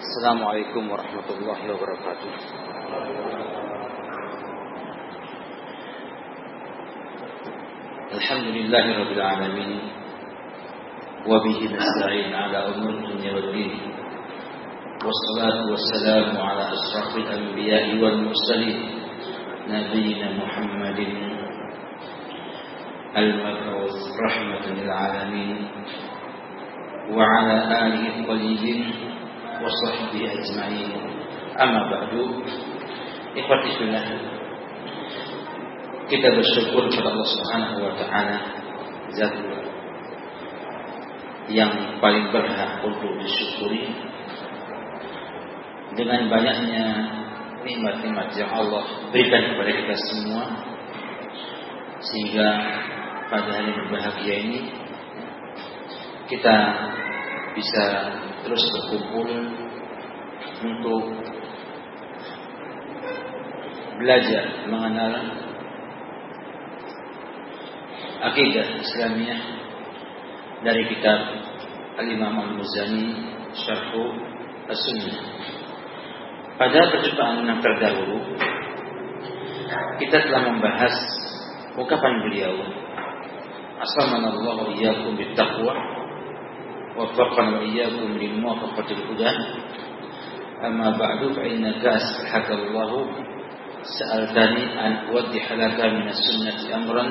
السلام عليكم ورحمة الله وبركاته. الحمد لله رب العالمين وبه نستعين على أمور الدنيا والدين. والصلاة والسلام على أشرف الأنبياء والمرسلين نبينا محمد المبعوث رحمة للعالمين وعلى آله الطيبين وصحبه أجمعين أما بعد إخوتي في الله kita bersyukur kepada Allah Subhanahu wa taala zat yang paling berhak untuk disyukuri dengan banyaknya nikmat-nikmat yang Allah berikan kepada kita semua sehingga pada hari berbahagia ini kita bisa terus berkumpul untuk belajar mengenal akidah Islamiyah dari kitab Al-Imam Al-Muzani Syarhu As-Sunnah. Pada perjumpaan yang terdahulu kita telah membahas ungkapan beliau Assalamualaikum iyyakum bittaqwa وفقنا وإياكم لموافقة الهدى. أما بعد فإن أسرحك الله سألتني أن أوضح لك من السنة أمرا.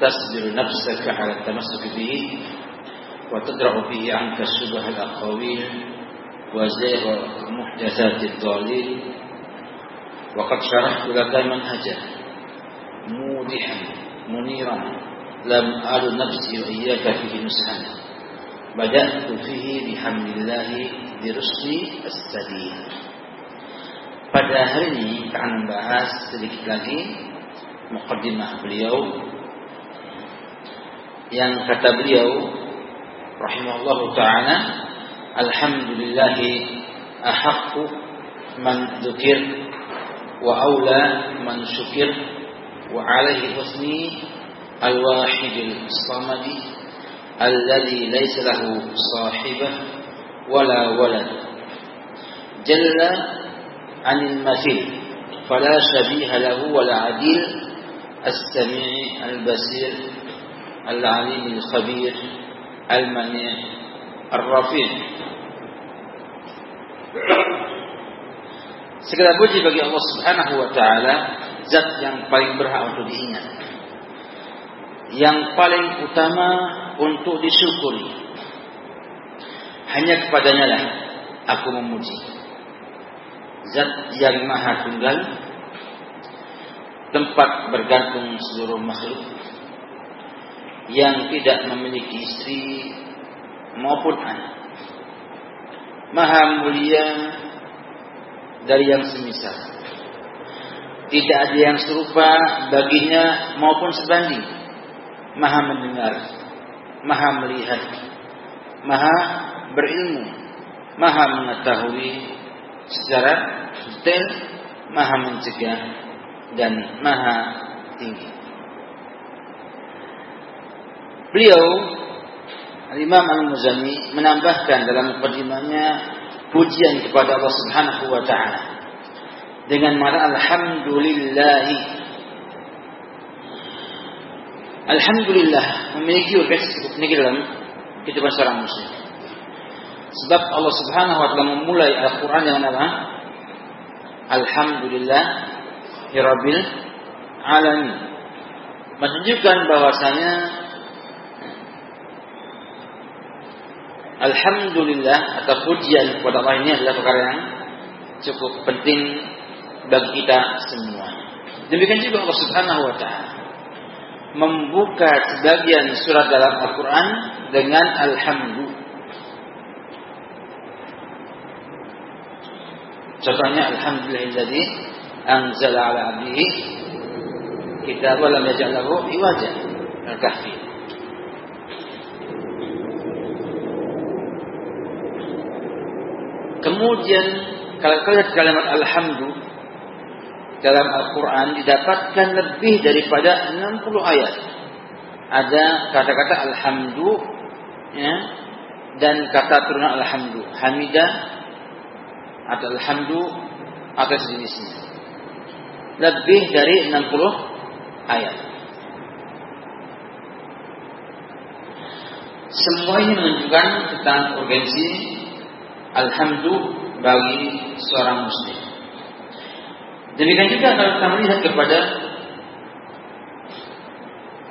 تصبر نفسك على التمسك به وتدرع به عنك الشبه الأقاويل وزيغ محدثات الضالين وقد شرحت لك منهجا موضحا منيرا. لم أعد نفسي وإياك فيه نسحا Bada'tu fihi bihamdillahi dirusli astadiyah. Pada hari ini kita akan membahas sedikit lagi mukaddimah beliau yang kata beliau rahimahullahu taala alhamdulillahi ahaqqu man dzukir wa aula man syukir wa alaihi husni al-wahidil samadi الذي ليس له صاحبة ولا ولد. جل عن المثل فلا شبيه له ولا عديل. السميع البصير العليم الخبير المنيع الرفيع. Segala puji bagi Allah Subhanahu wa taala, zat yang paling berhak untuk diingat. Yang paling utama untuk disyukuri. Hanya kepadanya lah aku memuji. Zat yang maha tunggal, tempat bergantung seluruh makhluk, yang tidak memiliki istri maupun anak. Maha mulia dari yang semisal. Tidak ada yang serupa baginya maupun sebanding. Maha mendengar, maha melihat, maha berilmu, maha mengetahui secara detail, maha mencegah dan maha tinggi. Beliau Imam Al-Muzani menambahkan dalam mukadimahnya pujian kepada Allah Subhanahu wa taala dengan mana alhamdulillah Alhamdulillah memiliki urgensi cukup tinggi dalam kehidupan seorang muslim. Sebab Allah Subhanahu wa taala memulai Al-Qur'an dengan apa? Alhamdulillah Rabbil alamin. Menunjukkan bahwasanya Alhamdulillah atau pujian kepada Allah ini adalah perkara yang cukup penting bagi kita semua. Demikian juga Allah Subhanahu wa taala membuka sebagian surat dalam Al-Qur'an dengan alhamdulillah. Contohnya alhamdulillahilladzi anzala ala abdihi kitab wa lam yaj'al lahu. Al-Kahfi. Kemudian kalau kalian kalimat alhamdulillah dalam Al-Quran didapatkan lebih daripada 60 ayat. Ada kata-kata alhamdulillah ya, dan kata turunan alhamdulillah. Hamidah atau alhamdu atau sejenisnya. Lebih dari 60 ayat. Semua ini menunjukkan tentang urgensi alhamdu bagi seorang muslim. Demikian juga kalau kita melihat kepada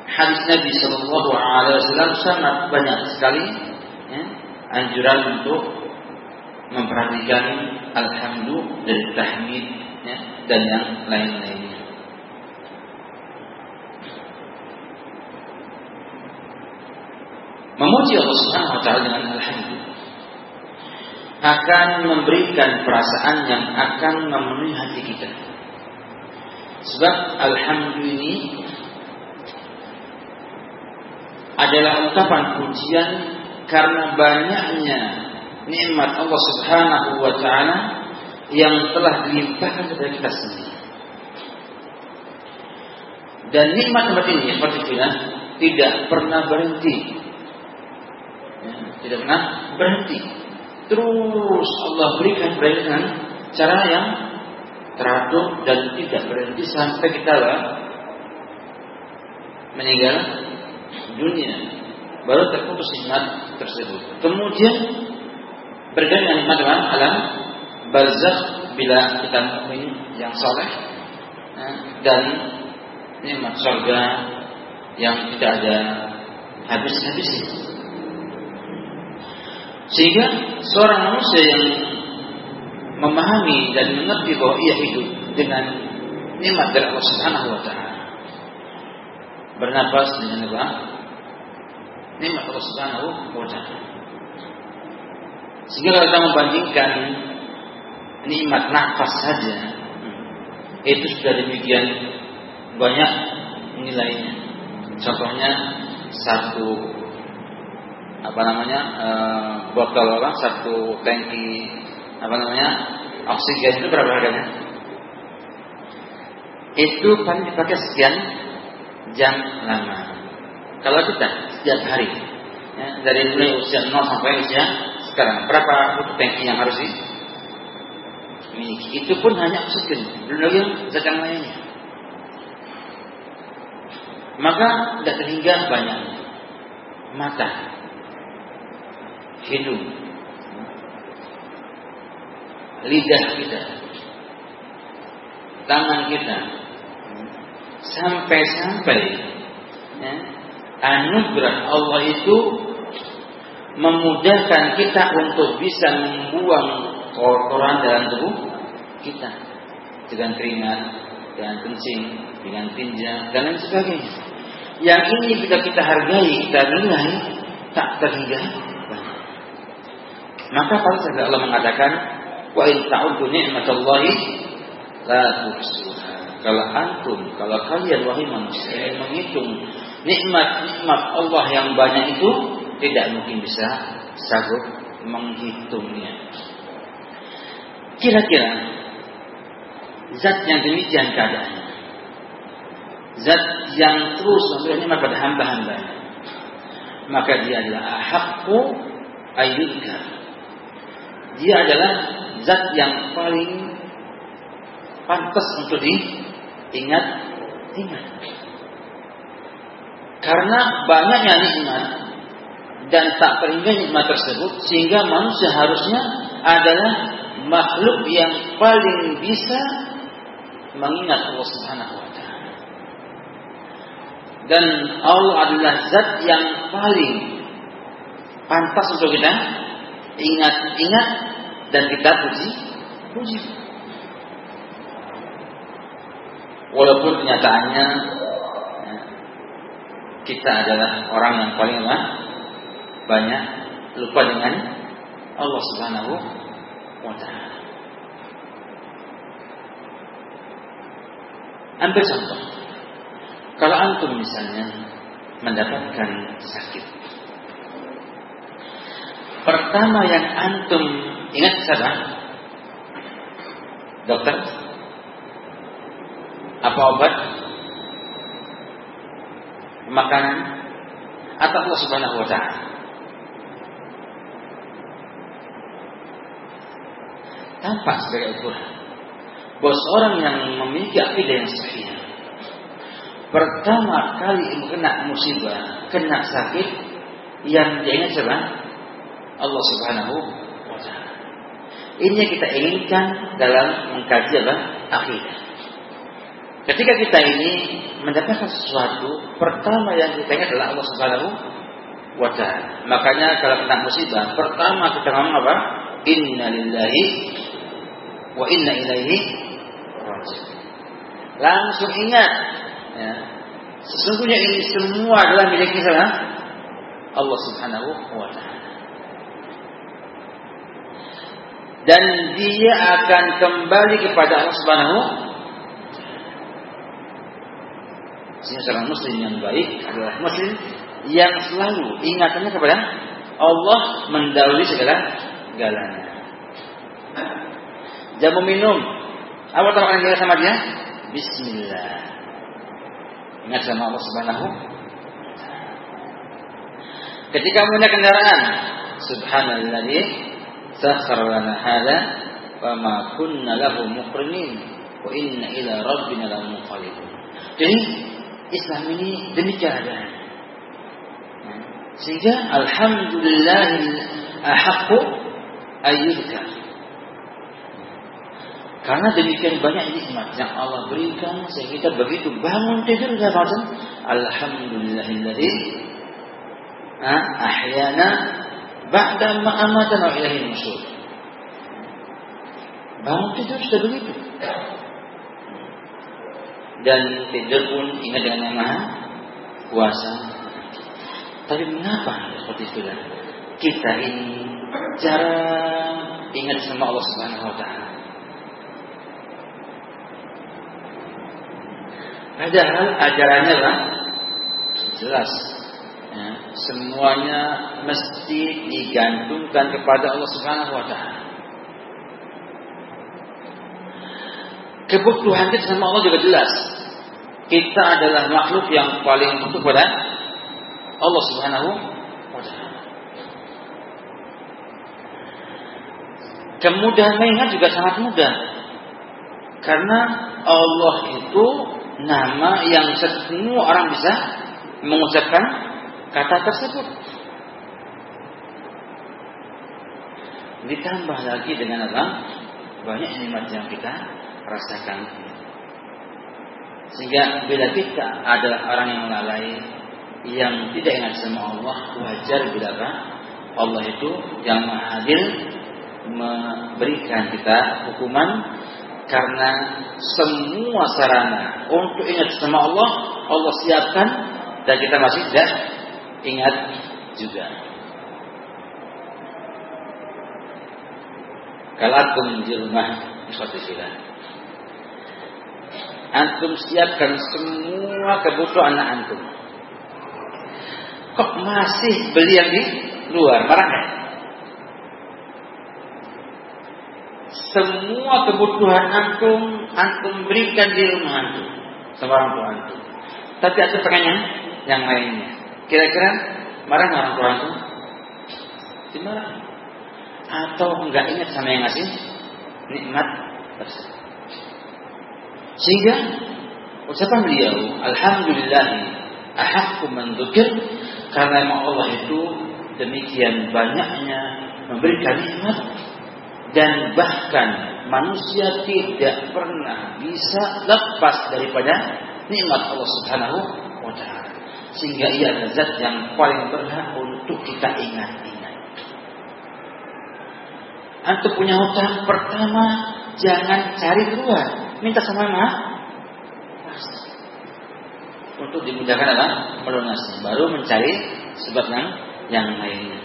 hadis Nabi Shallallahu Alaihi Wasallam sangat banyak sekali ya, anjuran untuk memperhatikan alhamdulillah dan tahmid ya, dan yang lain-lainnya. Memuji Allah Subhanahu wa taala dengan alhamdulillah akan memberikan perasaan yang akan memenuhi hati kita. Sebab alhamdulillah ini adalah ungkapan pujian karena banyaknya nikmat Allah Subhanahu wa taala yang telah dilimpahkan kepada kita sendiri. Dan nikmat-nikmat ini seperti kita tidak pernah berhenti. Ya, tidak pernah berhenti. Terus Allah berikan dengan cara yang teratur dan tidak berhenti sampai kita lah meninggal dunia baru terputus nikmat tersebut. Kemudian bergantian nikmat dengan alam barzakh bila kita mukmin yang soleh ya, dan nikmat surga yang tidak ada habis-habisnya. Sehingga seorang manusia yang memahami dan mengerti bahwa ia hidup dengan nikmat dari Allah Subhanahu wa taala. Bernapas dengan apa? Nikmat Allah Subhanahu wa taala. Sehingga kalau kita membandingkan nikmat nafas saja itu sudah demikian banyak nilainya. Contohnya satu apa namanya e, botol apa satu tangki apa namanya oksigen itu berapa harganya? Itu paling dipakai sekian jam lama. Kalau kita setiap hari ya, dari mulai usia 0 sampai usia sekarang berapa tangki yang harus dimiliki? Itu pun hanya oksigen, belum lagi zat lainnya. Maka tidak terhingga banyak mata, hidung, lidah kita, tangan kita, sampai-sampai ya, anugerah Allah itu memudahkan kita untuk bisa membuang kotoran dalam tubuh kita. Dengan keringat, dengan kencing, dengan tinja dan lain sebagainya. Yang ini bila kita hargai, kita nilai, tak terhingga. Maka pada Allah mengatakan, wa in ta'uddu ni'matallahi la. Kalau antum, kalau kalian wahai manusia menghitung nikmat-nikmat Allah yang banyak itu tidak mungkin bisa sanggup menghitungnya. Kira-kira zat yang demikian keadaannya, zat yang terus memberi nikmat pada hamba-hambanya, maka dia adalah ahakku ayyudkar. Dia adalah zat yang paling pantas untuk diingat-ingat. Karena banyaknya nikmat dan tak terhingga nikmat tersebut sehingga manusia harusnya adalah makhluk yang paling bisa mengingat Allah Subhanahu wa taala. Dan Allah adalah zat yang paling pantas untuk kita ingat-ingat dan kita puji puji. Walaupun kenyataannya ya, kita adalah orang yang paling banyak lupa dengan Allah Subhanahu wa taala. Ambil contoh. Kalau antum misalnya mendapatkan sakit. Pertama yang antum ingat siapa? Dokter? Apa obat? Makanan? Atau Allah Subhanahu wa taala? tampak sebagai ukuran bahwa seorang yang memiliki akidah yang sahih pertama kali kena musibah, kena sakit yang dia ingat siapa? Allah Subhanahu. Ini yang kita inginkan dalam mengkaji apa? Akidah. Ketika kita ini mendapatkan sesuatu, pertama yang kita ingat adalah Allah Subhanahu wa taala. Makanya kalau kena musibah, pertama kita ngomong apa? Inna lillahi wa inna ilaihi raji'un. Langsung ingat ya, sesungguhnya ini semua adalah milik kita Allah Subhanahu wa. Dan dia akan kembali kepada Allah Subhanahu Sehingga seorang muslim yang baik adalah muslim yang selalu ingatannya kepada Allah mendahului segala galanya. Jamu minum. Apa tahu yang sama dia? Bismillah. Ingat sama Allah Subhanahu Ketika punya kendaraan, subhanalladzi sakhkhara hadza wa ma kunna lahu muqrinin wa inna ila rabbina lamunqalibun. Jadi Islam ini demikian adanya. Sehingga alhamdulillah ahaqqu ayyuka. Karena demikian banyak nikmat yang Allah berikan sehingga kita begitu bangun tidur kita baca alhamdulillahilladzi ahyana ba'da ma amatana ilahi nusyur. Bangun tidur sudah begitu. Dan tidur pun ingat dengan maha kuasa. Tapi mengapa seperti itu kan? Kita ini jarang ingat sama Allah Subhanahu wa taala. Padahal ajarannya lah jelas. Ya, semuanya mesti digantungkan kepada Allah Subhanahu wa taala. Kebutuhan kita sama Allah juga jelas. Kita adalah makhluk yang paling butuh pada Allah Subhanahu wa taala. Kemudahan mengingat juga sangat mudah. Karena Allah itu nama yang semua orang bisa mengucapkan kata tersebut. Ditambah lagi dengan apa? Banyak nikmat yang kita rasakan. Sehingga bila kita adalah orang yang lalai, yang tidak ingat sama Allah, wajar bila apa? Allah itu yang maha adil memberikan kita hukuman karena semua sarana untuk ingat sama Allah Allah siapkan dan kita masih tidak ingat juga. Kalau antum di rumah Ikhwatifillah Antum siapkan semua kebutuhan anak antum Kok masih beli yang di luar? Marah kan? semua kebutuhan antum antum berikan di rumah antum sama orang tua antum. Tapi ada pengen yang lainnya. Kira-kira marah nggak orang tua antum? Dimarah. Atau enggak ingat sama yang ngasih nikmat tersebut. Sehingga ucapan beliau, Alhamdulillah ahakku mendukir karena memang Allah itu demikian banyaknya memberikan nikmat dan bahkan manusia tidak pernah bisa lepas daripada nikmat Allah Subhanahu wa taala. Sehingga ia adalah zat yang paling berhak untuk kita ingat-ingat. Antum punya hutang pertama jangan cari keluar, minta sama maaf untuk dimudahkan apa? melunasi. Baru mencari sebab yang yang lainnya.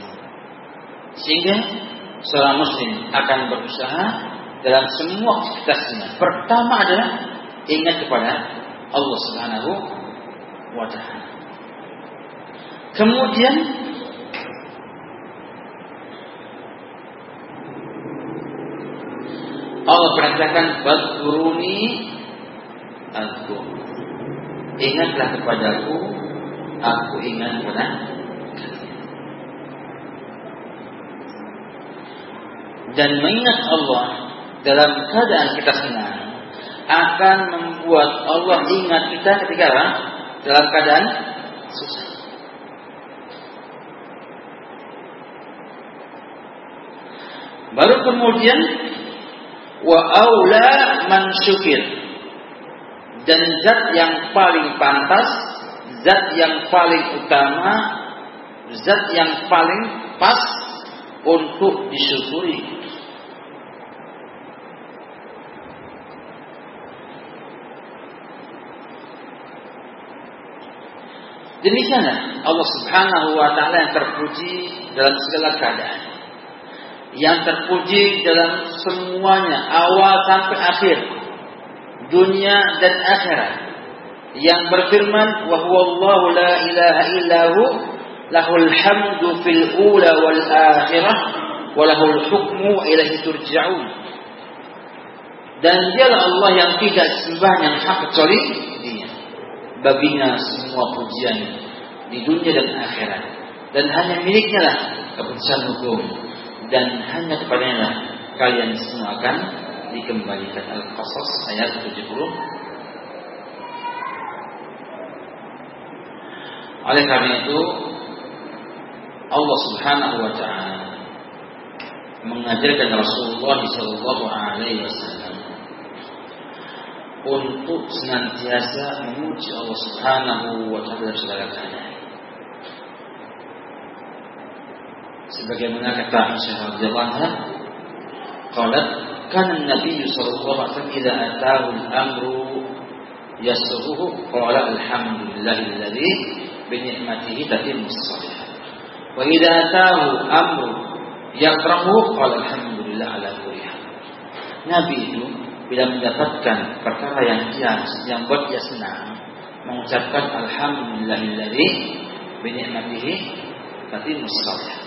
Sehingga seorang muslim akan berusaha dalam semua aktivitasnya. Pertama adalah ingat kepada Allah Subhanahu wa taala. Kemudian Allah perintahkan Baduruni aku Ingatlah kepadaku Aku ingat kepada dan mengingat Allah dalam keadaan kita senang akan membuat Allah ingat kita ketika apa? dalam keadaan susah. Baru kemudian wa aula man syukir. Dan zat yang paling pantas, zat yang paling utama, zat yang paling pas untuk disyukuri. Demikianlah Allah Subhanahu wa taala yang terpuji dalam segala keadaan yang terpuji dalam semuanya awal sampai akhir dunia dan akhirat. Yang berfirman wa huwallahu la ilaha illahu lahul hamdu fil ula wal akhirah wa lahul hukmu ilaihi turja'un. Dan dialah Allah yang tidak sembah yang hak kecuali dia. Baginya semua pujian di dunia dan akhirat. Dan hanya miliknya lah keputusan hukum dan hanya kepadanya kalian semua akan dikembalikan. Al-Qasas ayat 70 Oleh karena itu Allah Subhanahu wa taala mengajarkan Rasulullah sallallahu alaihi wasallam untuk senantiasa memuji Allah Subhanahu wa taala sebagaimana kata Aisyah radhiyallahu anha qalat kan Nabi sallallahu alaihi wasallam idza atahu al-amru yasruhu qala alhamdulillahilladzi bi ni'matihi tatimmu shalihat wa idza atahu amru yakrahu qala alhamdulillah ala kulli Nabi itu bila mendapatkan perkara yang dia yang buat dia senang mengucapkan alhamdulillahilladzi bi ni'matihi tatimmu shalihat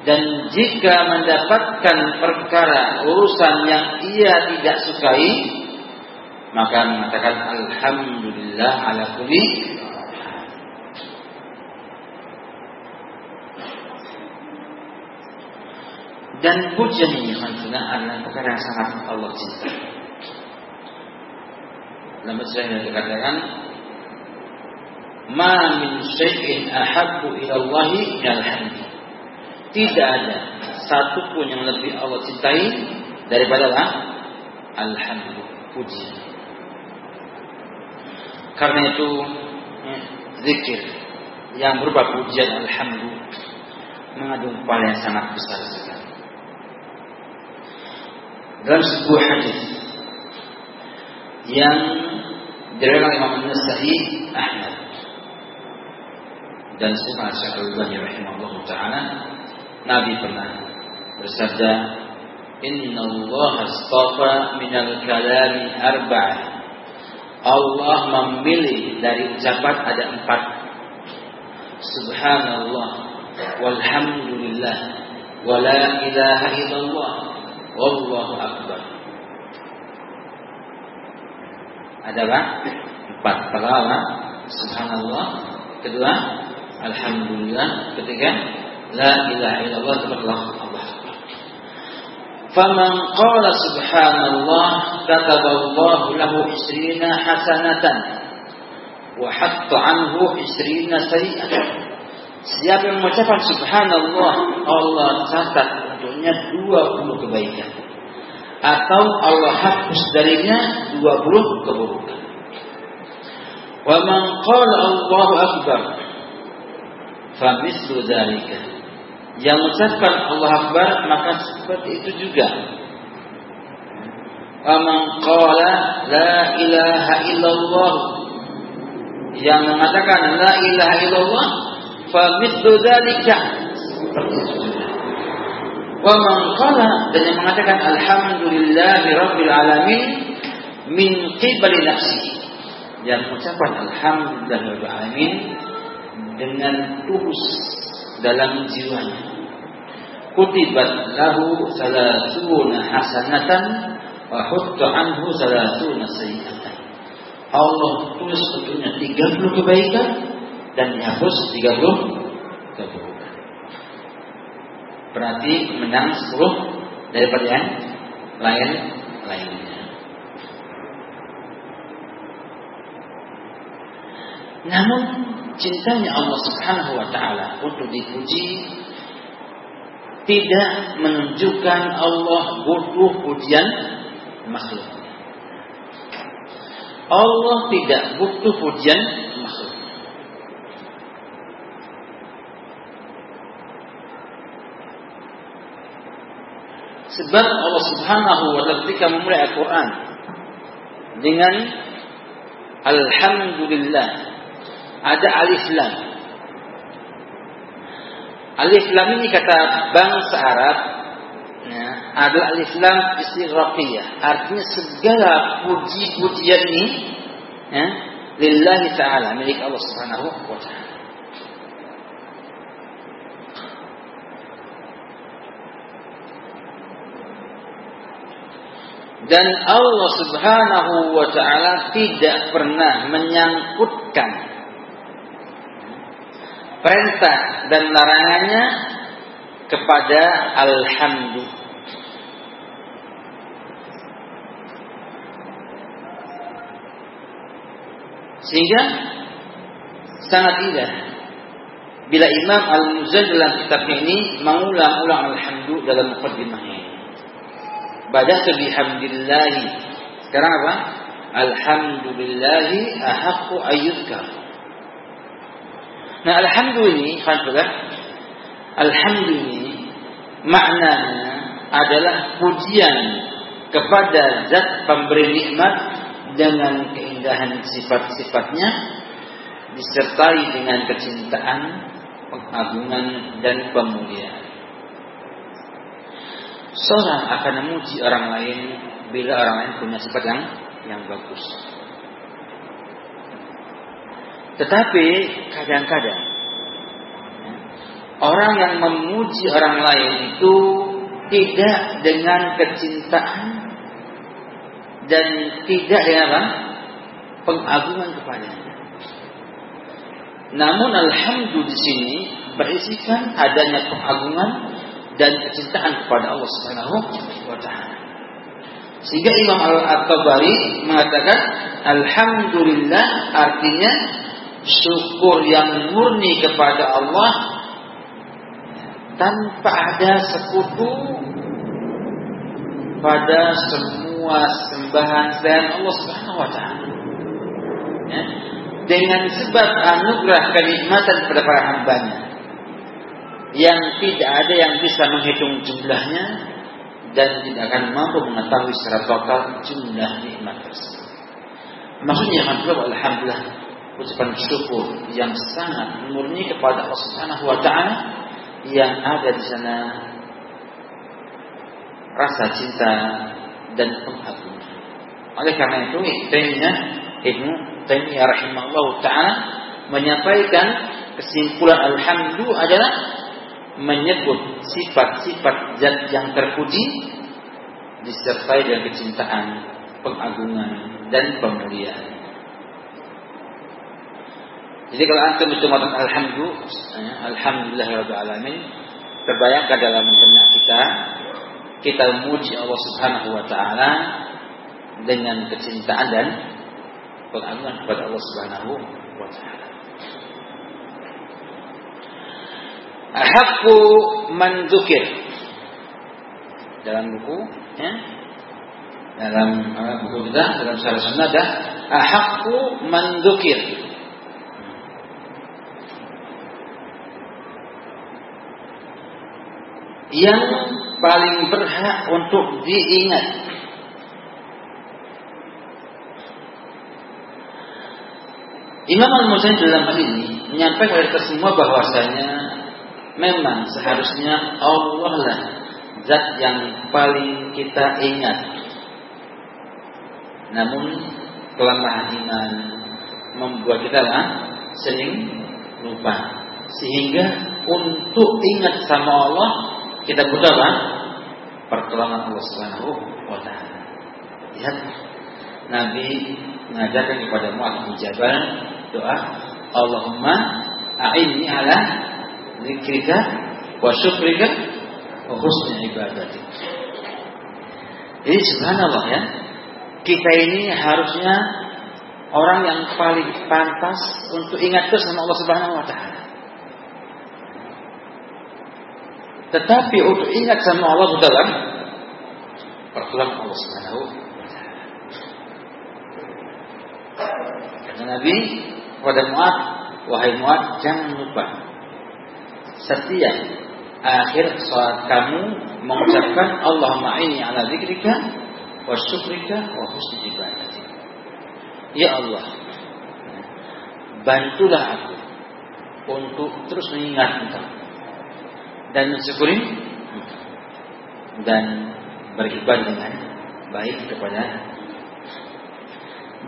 dan jika mendapatkan perkara urusan yang ia tidak sukai maka mengatakan alhamdulillah ala kulli dan pujian ini khanfuna adalah perkara yang sangat Allah cinta. Dalam yang dikatakan Ma min syai'in ahabbu ila hamdi tidak ada satu pun yang lebih Allah cintai daripada apa? Alhamdulillah, puji. Karena itu ya, zikir yang berupa pujian alhamdulillah mengandung pahala yang sangat besar sekali. Dalam sebuah hadis yang diriwayatkan Imam An-Nasa'i Ahmad dan Sufyan Syaikhul rahimahullah taala Nabi pernah bersabda, Inna Allah astafa minal kalami arba'ah. Allah memilih dari ucapan ada empat. Subhanallah, walhamdulillah, wa la ilaha illallah, wallahu akbar. Ada apa? Empat. Pertama, subhanallah. Kedua, alhamdulillah. Ketiga, La ilaha illallah Allah Allah. Faman qala subhanallah kataballahu lahu isrina hasanatan wa hatta anhu isrina sayi'atan. Siapa yang mengucapkan subhanallah Allah catat untuknya 20 kebaikan atau Allah hapus darinya 20 keburukan. Wa man qala Allahu akbar yang mengucapkan Allah Akbar maka seperti itu juga. Aman qala la ilaha illallah yang mengatakan la ilaha illallah fa mithlu dzalika. Wa man qala dan yang mengatakan alhamdulillahi rabbil alamin min qibali nafsi yang mengucapkan alhamdulillahi rabbil alamin dengan tulus dalam jiwanya kutibat lahu salatuna hasanatan wa hutta anhu salatuna sayyi'atan. Allah tulis untuknya 30 kebaikan dan dihapus 30 keburukan. Berarti menang 10 daripada yang lain lainnya. Namun cintanya Allah Subhanahu wa taala untuk dipuji tidak menunjukkan Allah butuh pujian makhluk. Allah tidak butuh pujian makhluk. Sebab Allah Subhanahu wa taala ketika memulai Al-Qur'an dengan Alhamdulillah ada alif lam. Alif lam ini kata bangsa Arab ya, adalah alif lam istighraqiyah. Artinya segala puji-pujian ini ya, lillahi taala milik Allah Subhanahu wa taala. Dan Allah Subhanahu wa taala tidak pernah menyangkutkan perintah dan larangannya kepada alhamdulillah. Sehingga sangat indah bila Imam Al-Muzan dalam kitabnya ini mengulang-ulang alhamdulillah dalam mukaddimahnya. Badatu bihamdillahi. Sekarang apa? Alhamdulillahi ahaqqu ayyudkar. Nah, alhamdulillah ini, Alhamdulillah ini maknanya adalah pujian kepada zat pemberi nikmat dengan keindahan sifat-sifatnya disertai dengan kecintaan, pengagungan dan pemuliaan. Seorang akan memuji orang lain bila orang lain punya sifat yang yang bagus. Tetapi kadang-kadang orang yang memuji orang lain itu tidak dengan kecintaan dan tidak dengan apa? pengagungan kepadanya. Namun alhamdulillah di sini berisikan adanya pengagungan dan kecintaan kepada Allah Subhanahu wa taala. Sehingga Imam Al-Tabari mengatakan alhamdulillah artinya syukur yang murni kepada Allah tanpa ada sekutu pada semua sembahan selain Allah Subhanahu wa taala. Ya. Dengan sebab anugerah kenikmatan kepada para hambanya yang tidak ada yang bisa menghitung jumlahnya dan tidak akan mampu mengetahui secara total jumlah nikmat tersebut. Maksudnya alhamdulillah ucapan syukur yang sangat murni kepada Allah Subhanahu wa taala yang ada di sana rasa cinta dan pengagungan. Oleh karena itu, Taimiyah Ibnu Taimiyah rahimahullah taala menyampaikan kesimpulan alhamdulillah adalah menyebut sifat-sifat zat yang terpuji disertai dengan kecintaan, pengagungan dan pemuliaan. Jadi kalau antum itu mengatakan alhamdulillah, ya, alhamdulillahirabbil alamin, terbayangkan dalam benak kita kita memuji Allah Subhanahu wa taala dengan kecintaan dan pengagungan kepada Allah Subhanahu wa taala. Ahaqqu man dzukir. Dalam buku ya. Dalam uh, buku kita dalam syarah sunnah ada ahaqqu man dzukir. Yang paling berhak untuk diingat Imam Al-Muzani dalam hal ini menyampaikan kepada semua bahwasanya memang seharusnya Allah lah zat yang paling kita ingat. Namun kelemahan iman membuat kita lah sering lupa. Sehingga untuk ingat sama Allah kita butuh apa? Pertolongan Allah Subhanahu wa taala. Lihat Nabi mengajarkan kepada Mu'adz bin Jabal doa Allahumma a'inni ala zikrika wa syukrika wa husni ibadatik. Jadi subhanallah ya. Kita ini harusnya orang yang paling pantas untuk ingat terus sama Allah Subhanahu wa taala. Tetapi untuk ingat sama Allah dalam pertolongan Allah Subhanahu. Kata Nabi kepada Muad, wahai Muad, jangan lupa setiap akhir salat kamu mengucapkan Allahumma inni ala dzikrika wa syukrika wa husni ibadatik. Ya Allah, bantulah aku untuk terus mengingat Engkau dan mensyukuri dan beribadah dengan baik kepada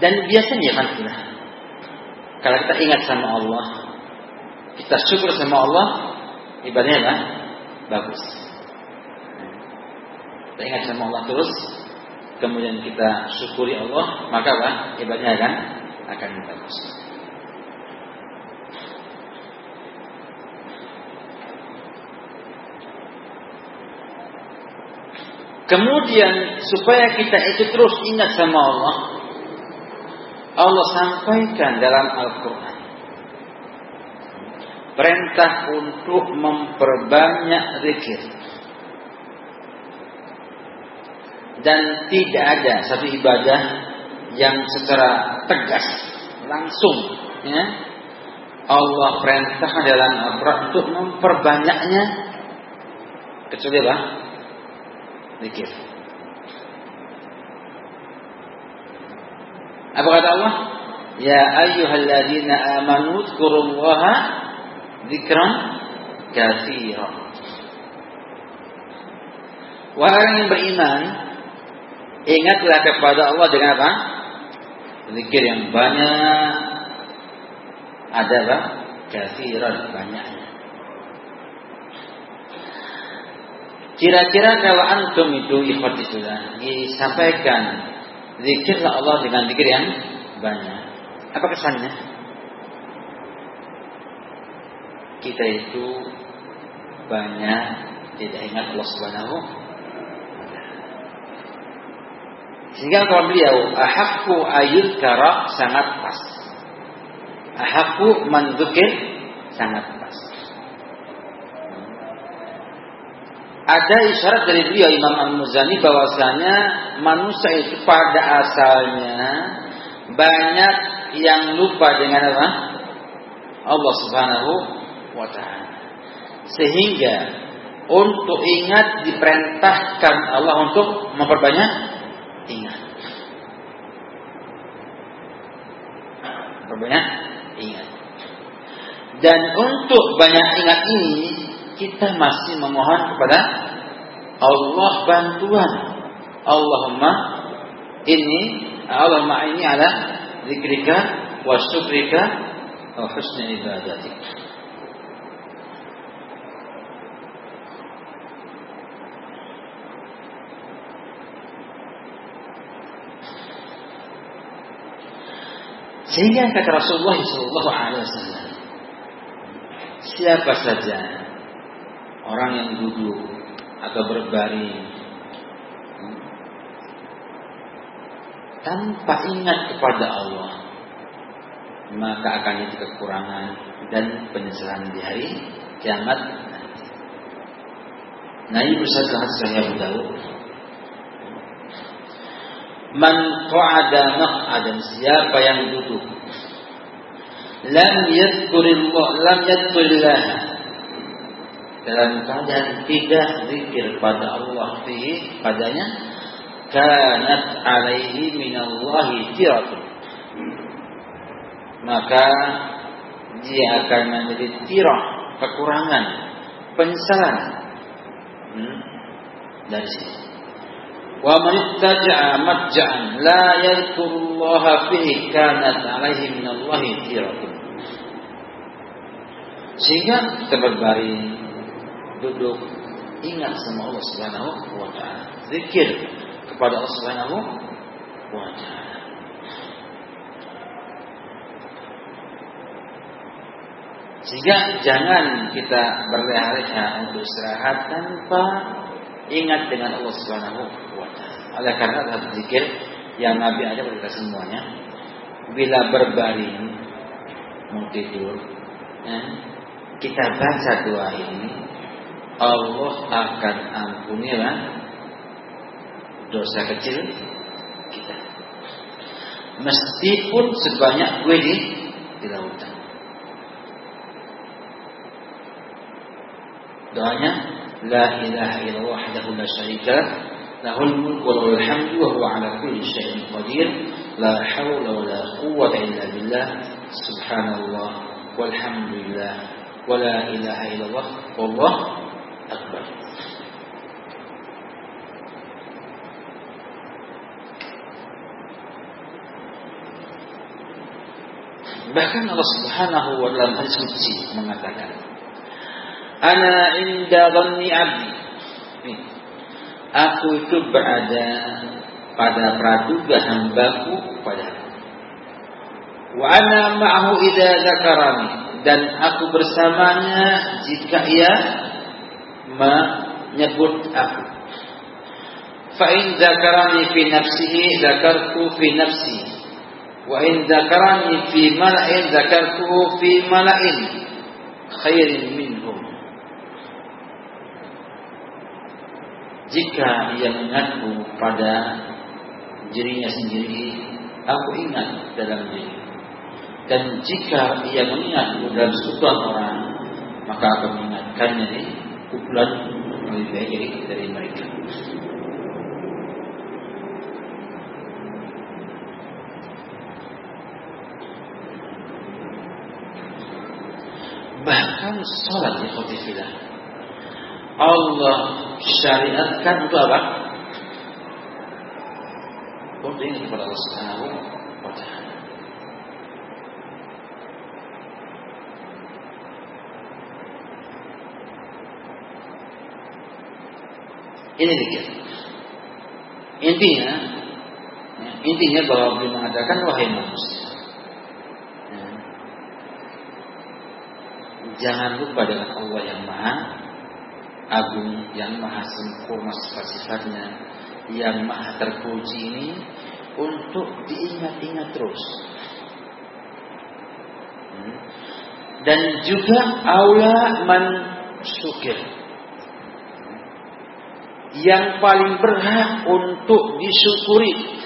dan biasanya kan kita kalau kita ingat sama Allah kita syukur sama Allah ibadahnya apa? bagus kita ingat sama Allah terus kemudian kita syukuri Allah, maka apa? Ibadahnya akan akan bagus. Kemudian supaya kita itu terus ingat sama Allah, Allah sampaikan dalam Al-Quran perintah untuk memperbanyak zikir. dan tidak ada satu ibadah yang secara tegas langsung ya Allah perintahkan dalam Al-Quran untuk memperbanyaknya kecuali apa? Zikir. Apa kata Allah? Ya ayyuhalladzina amanu dzkurullaha dzikran katsiran. Wahai orang yang beriman, Ingatlah kepada Allah dengan apa? Zikir yang banyak. Ada apa? Kathiran banyaknya. Kira-kira kalau antum itu ikhwati sudah disampaikan zikirlah Allah dengan zikir yang banyak. Apa kesannya? Kita itu banyak tidak ingat Allah Subhanahu Sehingga kalau beliau ahakku ayat kara sangat pas. Ahakku mendukir sangat pas. Ada isyarat dari beliau Imam Al-Muzani bahwasanya manusia itu pada asalnya banyak yang lupa dengan apa? Allah Subhanahu wa taala. Sehingga untuk ingat diperintahkan Allah untuk memperbanyak ingat. Berbanyak ingat. Dan untuk banyak ingat ini kita masih memohon kepada Allah bantuan. Allahumma ini Allahumma ini ala zikrika wa syukrika wa husni ibadatik. Sehingga kata Rasulullah SAW, siapa saja orang yang duduk atau berbaring. Tanpa ingat kepada Allah, maka akan jadi kekurangan dan penyesalan di hari kiamat. Ini bersatu hadis saya Abu Man qa'ada maq'adan siapa yang duduk lam yadhkurillah lam yadhkurillah dalam keadaan tidak zikir pada Allah fihi padanya kanat alaihi minallahi tiratun maka dia akan menjadi tirah kekurangan penyesalan. Hmm, dari sini Wa man ittaja'a matja'an la yadhkurullaha fihi kanat alaihi minallahi tiratun. Sehingga kita berbaring, duduk, ingat sama Allah Subhanahu wa taala. Zikir kepada Allah Subhanahu wa taala. Sehingga jangan kita berleha-leha untuk istirahat tanpa ingat dengan Allah Subhanahu Oleh karena dalam zikir yang Nabi ada pada kita semuanya, bila berbaring mau tidur, ya, kita baca doa ini, Allah akan ampunilah dosa kecil kita. Meskipun sebanyak gue di, di lautan. Doanya La ilaha illallah wahdahu la syarika lahul mulku wa lahul hamdu wa huwa ala kulli syai'in qadir la haula wa la quwwata illa billah subhanallah walhamdulillah wa la ilaha illallah wallahu Bahkan Allah Subhanahu wa taala dalam suci mengatakan, "Ana inda dhanni 'abdi." Aku itu berada pada praduga hambaku padaku. Wa ana ma'ahu idza dzakarani dan aku bersamanya jika ia menyebut aku. Fa in dzakarani fi nafsihi dzakartu fi nafsi. Wa in dzakarani fi mala'in dzakartuhu fi mala'in khairin minhum. Jika ia mengaku pada dirinya sendiri, aku ingat dalam diri. Dan jika ia mengingat dalam sekutuan orang, maka aku mengingatkannya di kumpulan lebih baik dari mereka. Bahkan sholat di khotifilah. Allah syariatkan untuk apa? Untuk ini kepada Allah Subhanahu Ini dia. Intinya, intinya bahwa beliau mengatakan wahai manusia, jangan lupa dengan Allah yang maha agung, yang maha sempurna sifat-sifatnya, yang maha terpuji ini untuk diingat-ingat terus. Dan juga aula man syukir yang paling berhak untuk disyukuri.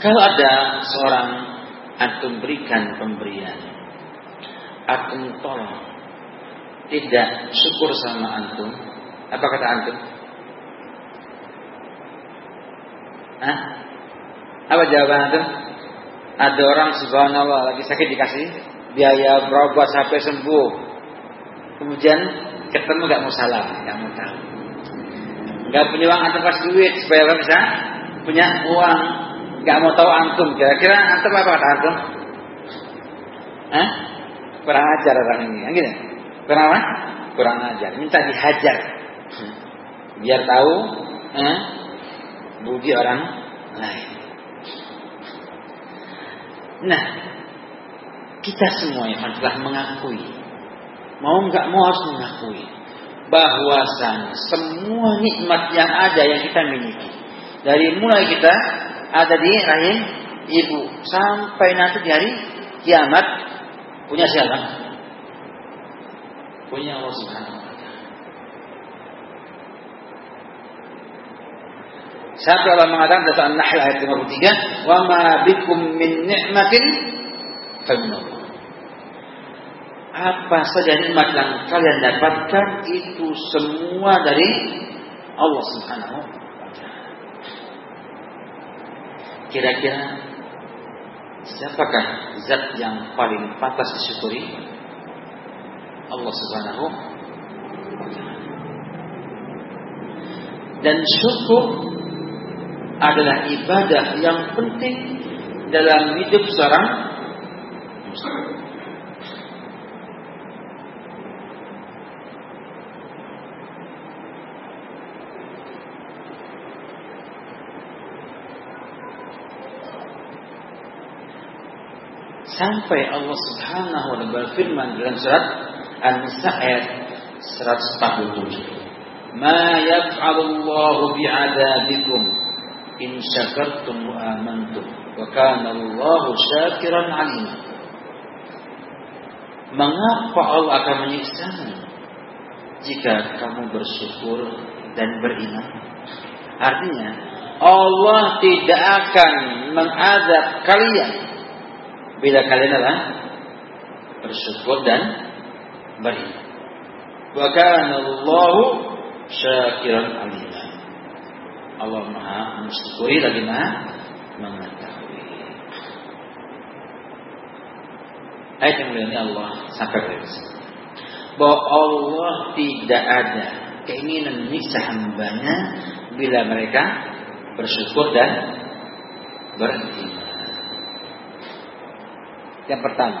Kalau ada seorang antum berikan pemberian, antum tolong, tidak syukur sama antum, apa kata antum? Hah? Apa jawaban antum? Ada orang subhanallah lagi sakit dikasih biaya berobat sampai sembuh. Kemudian ketemu gak mau salam, gak mau tahu. Gak punya uang antum kasih duit supaya bisa punya uang. Gak mau tahu antum. Kira-kira antum apa kata antum? Hah? Kurang ajar orang ini. Gini. Kurang apa? Kurang ajar. Minta dihajar. Biar tahu eh, budi orang lain. Nah, kita semua yang telah mengakui, mau nggak mau harus mengakui bahwasan semua nikmat yang ada yang kita miliki, dari mulai kita ada di rahim ibu sampai nanti di hari kiamat punya siapa? Punya Allah Subhanahu Siapa Allah mengatakan dalam An-Nahl ayat 53, "Wa ma bikum min ni'matin faminallah." Apa saja nikmat yang kalian dapatkan itu semua dari Allah Subhanahu wa taala. Kira-kira siapakah zat yang paling pantas disyukuri? Allah Subhanahu wa taala. Dan syukur adalah ibadah yang penting dalam hidup seorang sampai Allah Subhanahu wa taala berfirman dalam surat An-Nisa ayat 147. Ma yaf'alullahu bi'adabikum in syakartum wa amantum wa kana Allahu syakiran alim. Mengapa Allah akan menyiksamu jika kamu bersyukur dan beriman? Artinya Allah tidak akan mengadab kalian bila kalian adalah bersyukur dan beriman. Wa kana Allahu syakiran alima. Allah Maha mensyukuri lagi Maha mengetahui. Ayat yang mulia ini Allah sampaikan bahwa Allah tidak ada keinginan menyiksa hambanya bila mereka bersyukur dan beriman. Yang pertama,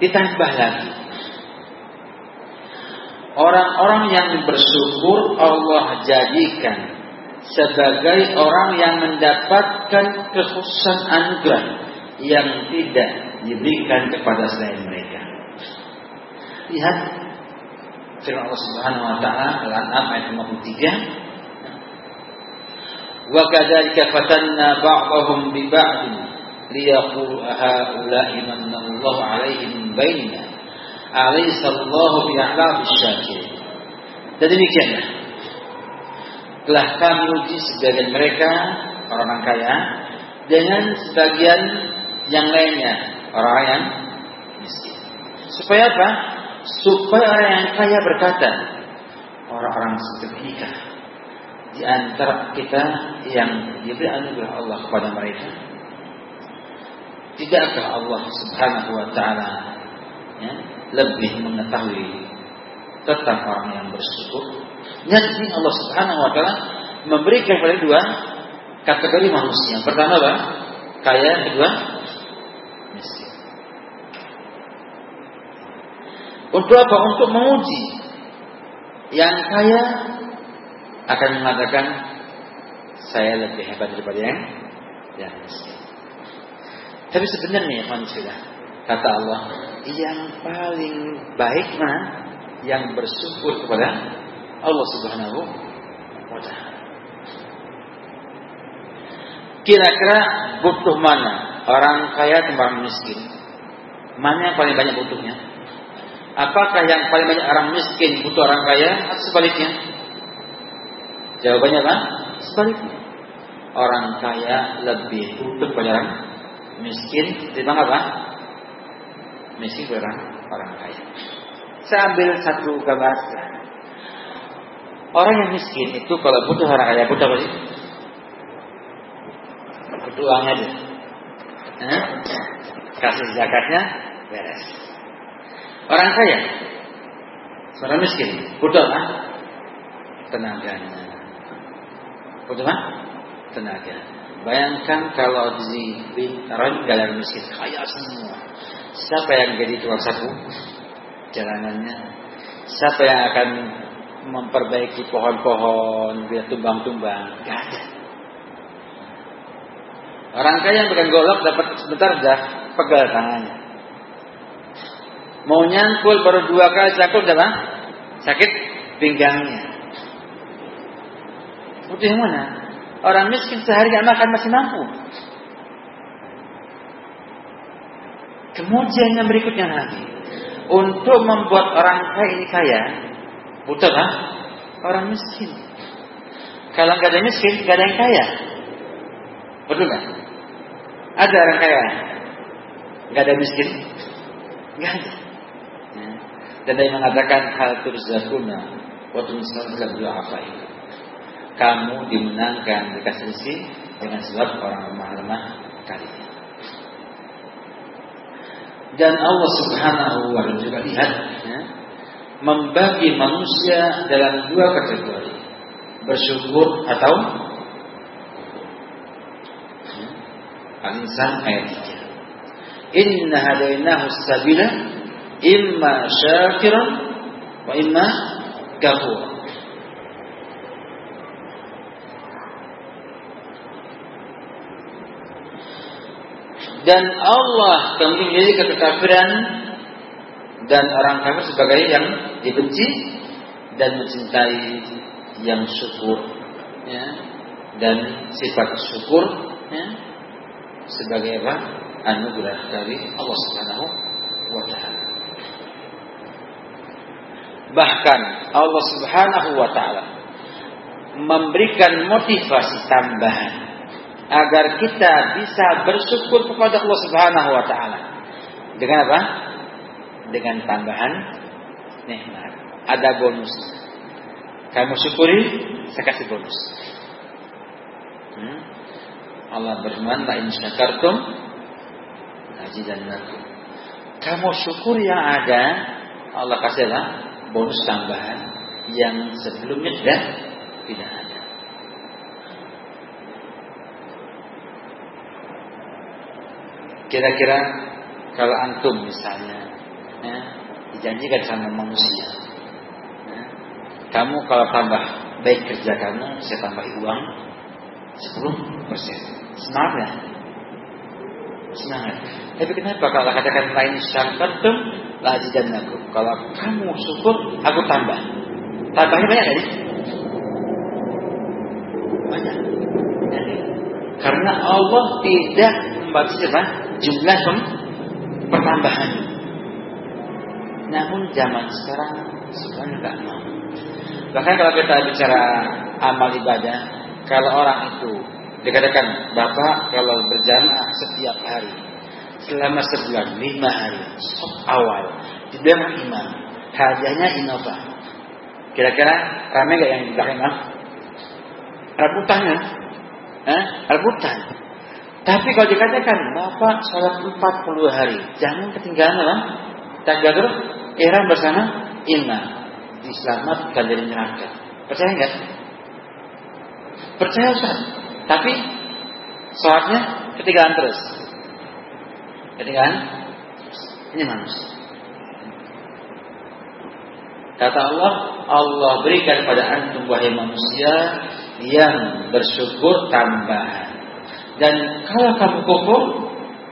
ditambah lagi. Orang-orang yang bersyukur Allah jadikan sebagai orang yang mendapatkan kekhususan anugerah yang tidak diberikan kepada selain mereka. Lihat firman Allah Subhanahu wa taala Al-An'am ayat 53. Wa kadzalika fatanna ba'dahum bi ba'd liyaqulu haula'i manallahu 'alaihim bainana. Alaysa Allahu bi'lafi syakirin. Dan demikianlah telah kami uji sebagian mereka orang kaya dengan sebagian yang lainnya orang yang miskin supaya apa supaya orang yang kaya berkata orang-orang seperti di antara kita yang diberi anugerah Allah kepada mereka? Tidakkah Allah Subhanahu wa taala ya, lebih mengetahui tentang orang yang bersyukur? Jadi Allah Subhanahu wa taala memberikan kepada dua kategori manusia. Pertama apa? Kaya, kedua miskin. Untuk apa? Untuk menguji yang kaya akan mengatakan saya lebih hebat daripada yang yang miskin. Tapi sebenarnya manusia kata Allah yang paling baik mana? Yang bersyukur kepada Allah Subhanahu wa taala. Kira-kira butuh mana? Orang kaya atau orang miskin? Mana yang paling banyak butuhnya? Apakah yang paling banyak orang miskin butuh orang kaya atau sebaliknya? Jawabannya apa? Sebaliknya. Orang kaya lebih butuh pada orang miskin Tidak apa? Miskin pada orang kaya. Saya ambil satu gambar. Orang yang miskin itu kalau butuh orang kaya butuh apa sih? Butuh uangnya deh. Eh? Kasih zakatnya beres. Orang kaya, orang miskin butuh apa? Tenaganya. Butuh apa? Tenaga. Bayangkan kalau di orang galer miskin kaya semua. Siapa yang jadi tukang sapu? Jalanannya. Siapa yang akan memperbaiki pohon-pohon biar tumbang-tumbang? Orang kaya yang bukan golok dapat sebentar dah pegal tangannya. Mau nyangkul baru dua kali cakul dah sakit pinggangnya. Butuh yang mana? Orang miskin sehari yang makan masih mampu. Kemudian yang berikutnya lagi. Untuk membuat orang kaya ini kaya. Butuh kan? Orang miskin. Kalau nggak ada miskin, nggak ada yang kaya. Betul nggak? Ada orang kaya. Nggak ada miskin? Nggak ada. Ya. Dan dia mengatakan hal turzakuna. Dua apa itu kamu dimenangkan dikasih isi dengan sebab orang lemah-lemah kalian. Dan Allah Subhanahu wa taala juga lihat ya, membagi manusia dalam dua kategori. Bersyukur atau Al-Insan ayat 3. Inna hadainahu sabila imma syakiran wa imma kafur. dan Allah kemudian menjadi kekafiran dan orang kafir sebagai yang dibenci dan mencintai yang syukur ya dan sifat syukur ya sebagai apa anugerah dari Allah Subhanahu wa taala bahkan Allah Subhanahu wa taala memberikan motivasi tambahan agar kita bisa bersyukur kepada Allah Subhanahu wa taala. Dengan apa? Dengan tambahan nikmat. Ada bonus. Kamu syukuri, saya kasih bonus. Hmm? Allah berfirman, "La in syakartum azidannakum." Kamu syukur yang ada, Allah kasih apa? Bonus tambahan yang sebelumnya sudah tidak ada. Kira-kira kalau antum misalnya ya, dijanjikan sama manusia, kamu kalau tambah baik kerja kamu, saya tambah uang 10 persen. Semangat ya? Semangat. Tapi kenapa kalau katakan lain syarkatum dan aku. Kalau kamu syukur, aku tambah. Tambahnya banyak tadi? Banyak. Karena Allah tidak membatasi? Jumlah pertambahan. Namun zaman sekarang sebenarnya nggak mau. Bahkan kalau kita bicara amal ibadah, kalau orang itu dikatakan bapak kalau berjamaah setiap hari selama sebulan lima hari sok awal dalam imam hadiahnya Innova. Kira-kira ramai gak yang di belakang rebutannya eh, rebutan. Tapi kalau dikatakan bapak sholat 40 hari jangan ketinggalan apa tagadur ihram bersama imam diselamatkan dari neraka. Percaya nggak? Percaya Ustaz. Tapi sholatnya ketinggalan terus. Ketinggalan ini manusia. Kata Allah, Allah berikan pada antum wahai manusia yang bersyukur tambahan. Dan kalau kamu kufur,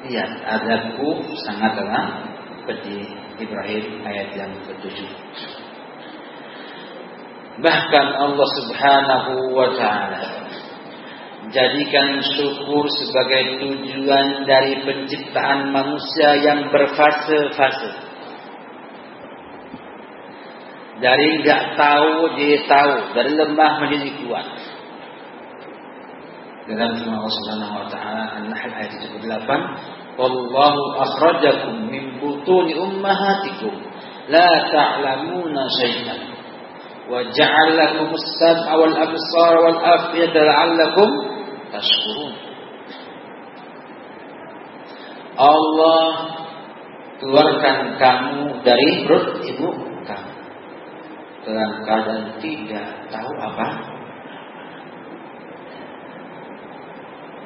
lihat adabku sangatlah pedih. Ibrahim ayat yang ketujuh. Bahkan Allah Subhanahu wa taala jadikan syukur sebagai tujuan dari penciptaan manusia yang berfase-fase. Dari nggak tahu jadi tahu, dari lemah menjadi kuat. Dalam firman Allah Subhanahu wa taala An-Nahl ayat 78, "Wallahu akhrajakum min butuni ummahatikum. La ta'lamuna syai'an wa ja'ala lakum as-sam'a wal absara wal afiyata la'allakum tashkurun." Allah keluarkan kamu dari perut ibu dalam keadaan tidak tahu apa.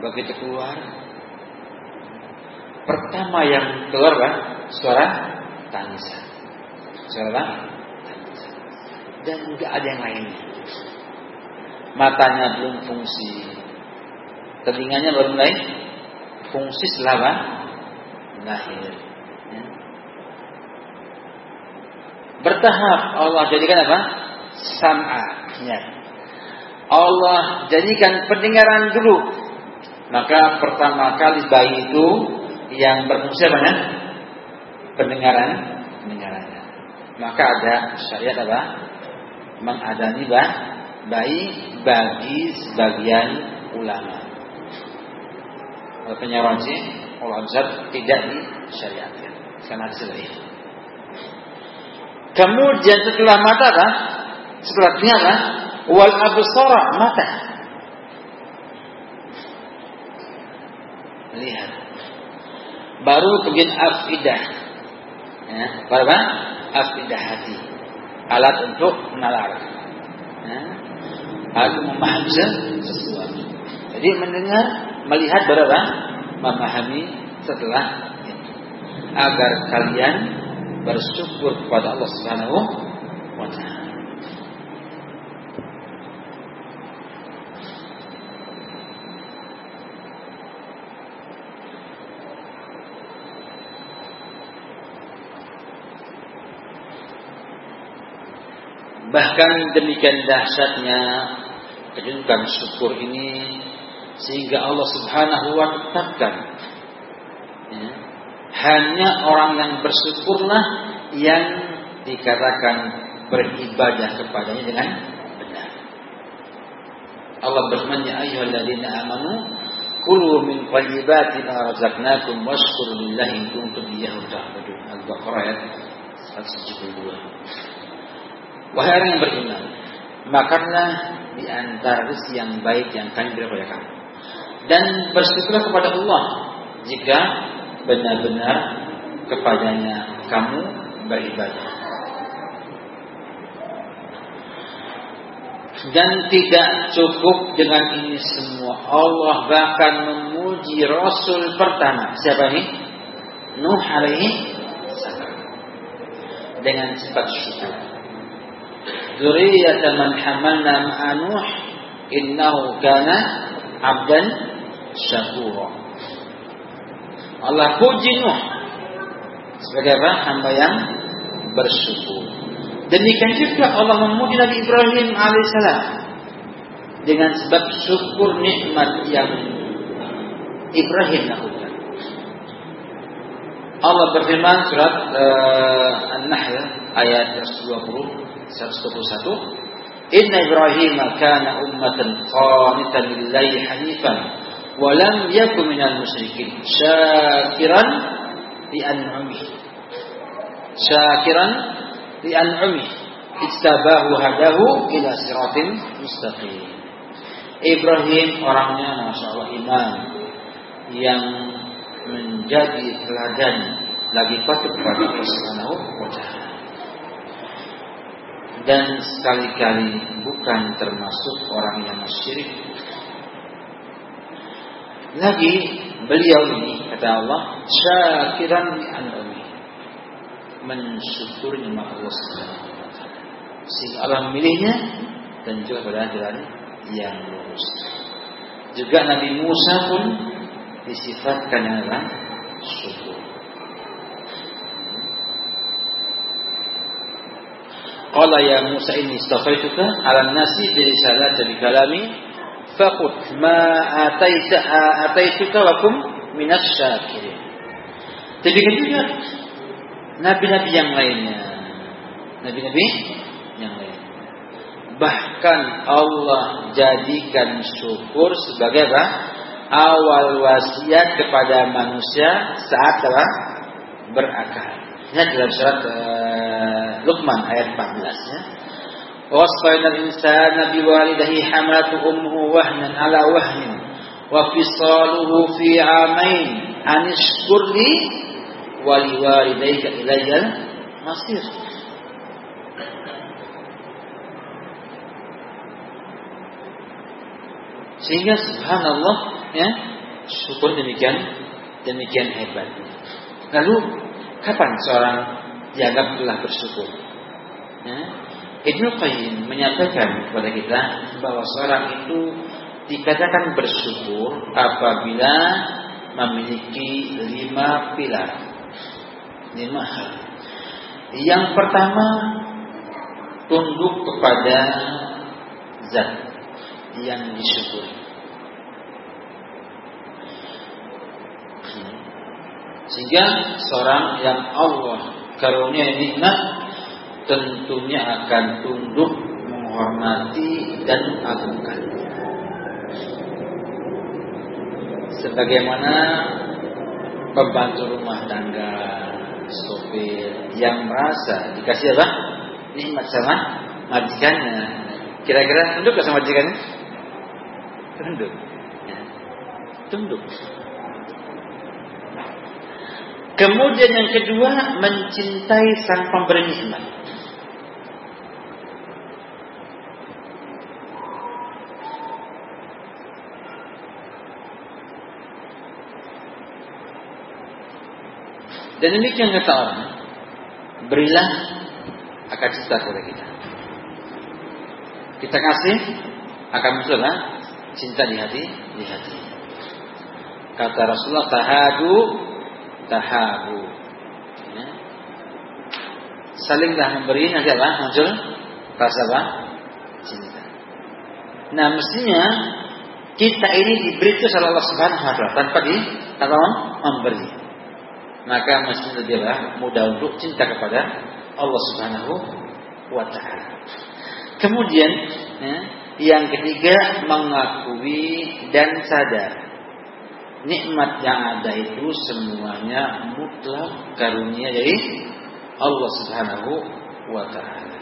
Begitu keluar pertama yang keluar kan suara tangisan suara tangisan dan nggak ada yang lainnya matanya belum fungsi. Telinganya baru mulai fungsi setelah lahir. Bertahap. Allah jadikan apa? Sam'ahnya. Allah jadikan pendengaran dulu. Maka pertama kali bayi itu yang berfungsi apa? Pendengaran, pendengarannya. Maka ada syariat apa? Mengadani bah, bayi bagi sebagian ulama. Penyaran sih, Allah tidak disyariatkan karena ada sebagian. Kemudian setelah mata apa? Setelah telinga apa? Wal absara mata. Lihat. Baru kemudian afidah. Ya, apa? Afidah hati. Alat untuk menalar. Ya. Memahami sesuatu. Jadi mendengar, melihat berapa? Memahami setelah itu. Agar kalian bersyukur kepada Allah Subhanahu wa taala. Bahkan demikian dahsyatnya kedudukan syukur ini sehingga Allah Subhanahu wa tetapkan ya, hanya orang yang bersyukurlah yang dikatakan beribadah kepadanya dengan benar. Allah berfirman ya ayyuhalladzina amanu kulu min thayyibati ma razaqnakum washkuru lillahi in kuntum iyyahu. Al-Baqarah ayat 172. Wahai orang yang beriman, makanlah di antara rezeki yang baik yang kami beri kepada kamu. Dan bersyukurlah kepada Allah jika benar-benar kepadanya kamu beribadah. Dan tidak cukup dengan ini semua. Allah bahkan memuji Rasul pertama. Siapa ini? Nuh alaihi Dengan sifat syukur. Zuriyata man hamalna ma'a Nuh innahu kana abdan syakura. Allah puji Nuh sebagai apa? Hamba yang bersyukur. Demikian juga Allah memuji Nabi Ibrahim alaihissalam dengan sebab syukur nikmat yang Ibrahim lakukan. Allah berfirman surat uh, An-Nahl ayat 120 121. Inna Ibrahim kana ummatan qanitan lillahi hanifan wa lam yakun minal musyrikin. Syakiran li an'amihi syakiran li an'amihi istabahu hadahu ila siratin mustaqim. Ibrahim orangnya Masya Allah iman. Yang menjadi teladan lagi patut kepada Allah Subhanahu wa taala dan sekali-kali bukan termasuk orang yang syirik. Lagi beliau ini kata Allah syakiran li an'ami mensyukuri nikmat Allah Subhanahu wa taala. Sehingga Allah memilihnya dan juga pada jalan yang lurus. Juga Nabi Musa pun disifatkan dengan syukur. Qala ya Musa inni istafaituka 'ala nasi bi risalati bi kalami faqut ma ataita ataituka wa kum minas syakirin. Demikian juga nabi-nabi yang lainnya. Nabi-nabi yang lain. Bahkan Allah jadikan syukur sebagai apa? Awal wasiat kepada manusia saat apa? Berakal. Ini dalam surat uh, Luqman ayat 14 ya. Biwalidayhi hamalatu ummuhu wahnan ala wahnin wa fisaluhu fi amain an ishkur li wa liwalidayka ilayya masir. Sehingga subhanallah ya syukur demikian demikian hebat. Lalu kapan seorang dianggap telah bersyukur? Ya. Ibnu Qayyim menyampaikan kepada kita bahwa seorang itu dikatakan bersyukur apabila memiliki lima pilar, lima hal. Yang pertama tunduk kepada zat yang disyukuri. Sehingga seorang yang Allah karunia nikmat tentunya akan tunduk menghormati dan agungkan. Sebagaimana pembantu rumah tangga, sopir yang merasa dikasih apa? Nikmat sama majikannya. Kira-kira tunduk sama majikannya? Tunduk. Ya. Tunduk. Kemudian yang kedua mencintai sang pemberi nikmat. Dan demikian kata orang, berilah akan cinta kepada kita. Kita kasih akan muncul cinta di hati, di hati. Kata Rasulullah, tahadu tahabu. Ya. Salinglah memberi nanti apa? Muncul Rasa apa? Cinta. Nah, mestinya kita ini diberi itu oleh Allah Subhanahu wa taala tanpa di tanpa memberi. Maka mestinya dia mudah untuk cinta kepada Allah Subhanahu wa taala. Kemudian ya, yang ketiga mengakui dan sadar nikmat yang ada itu semuanya mutlak karunia dari Allah Subhanahu wa taala.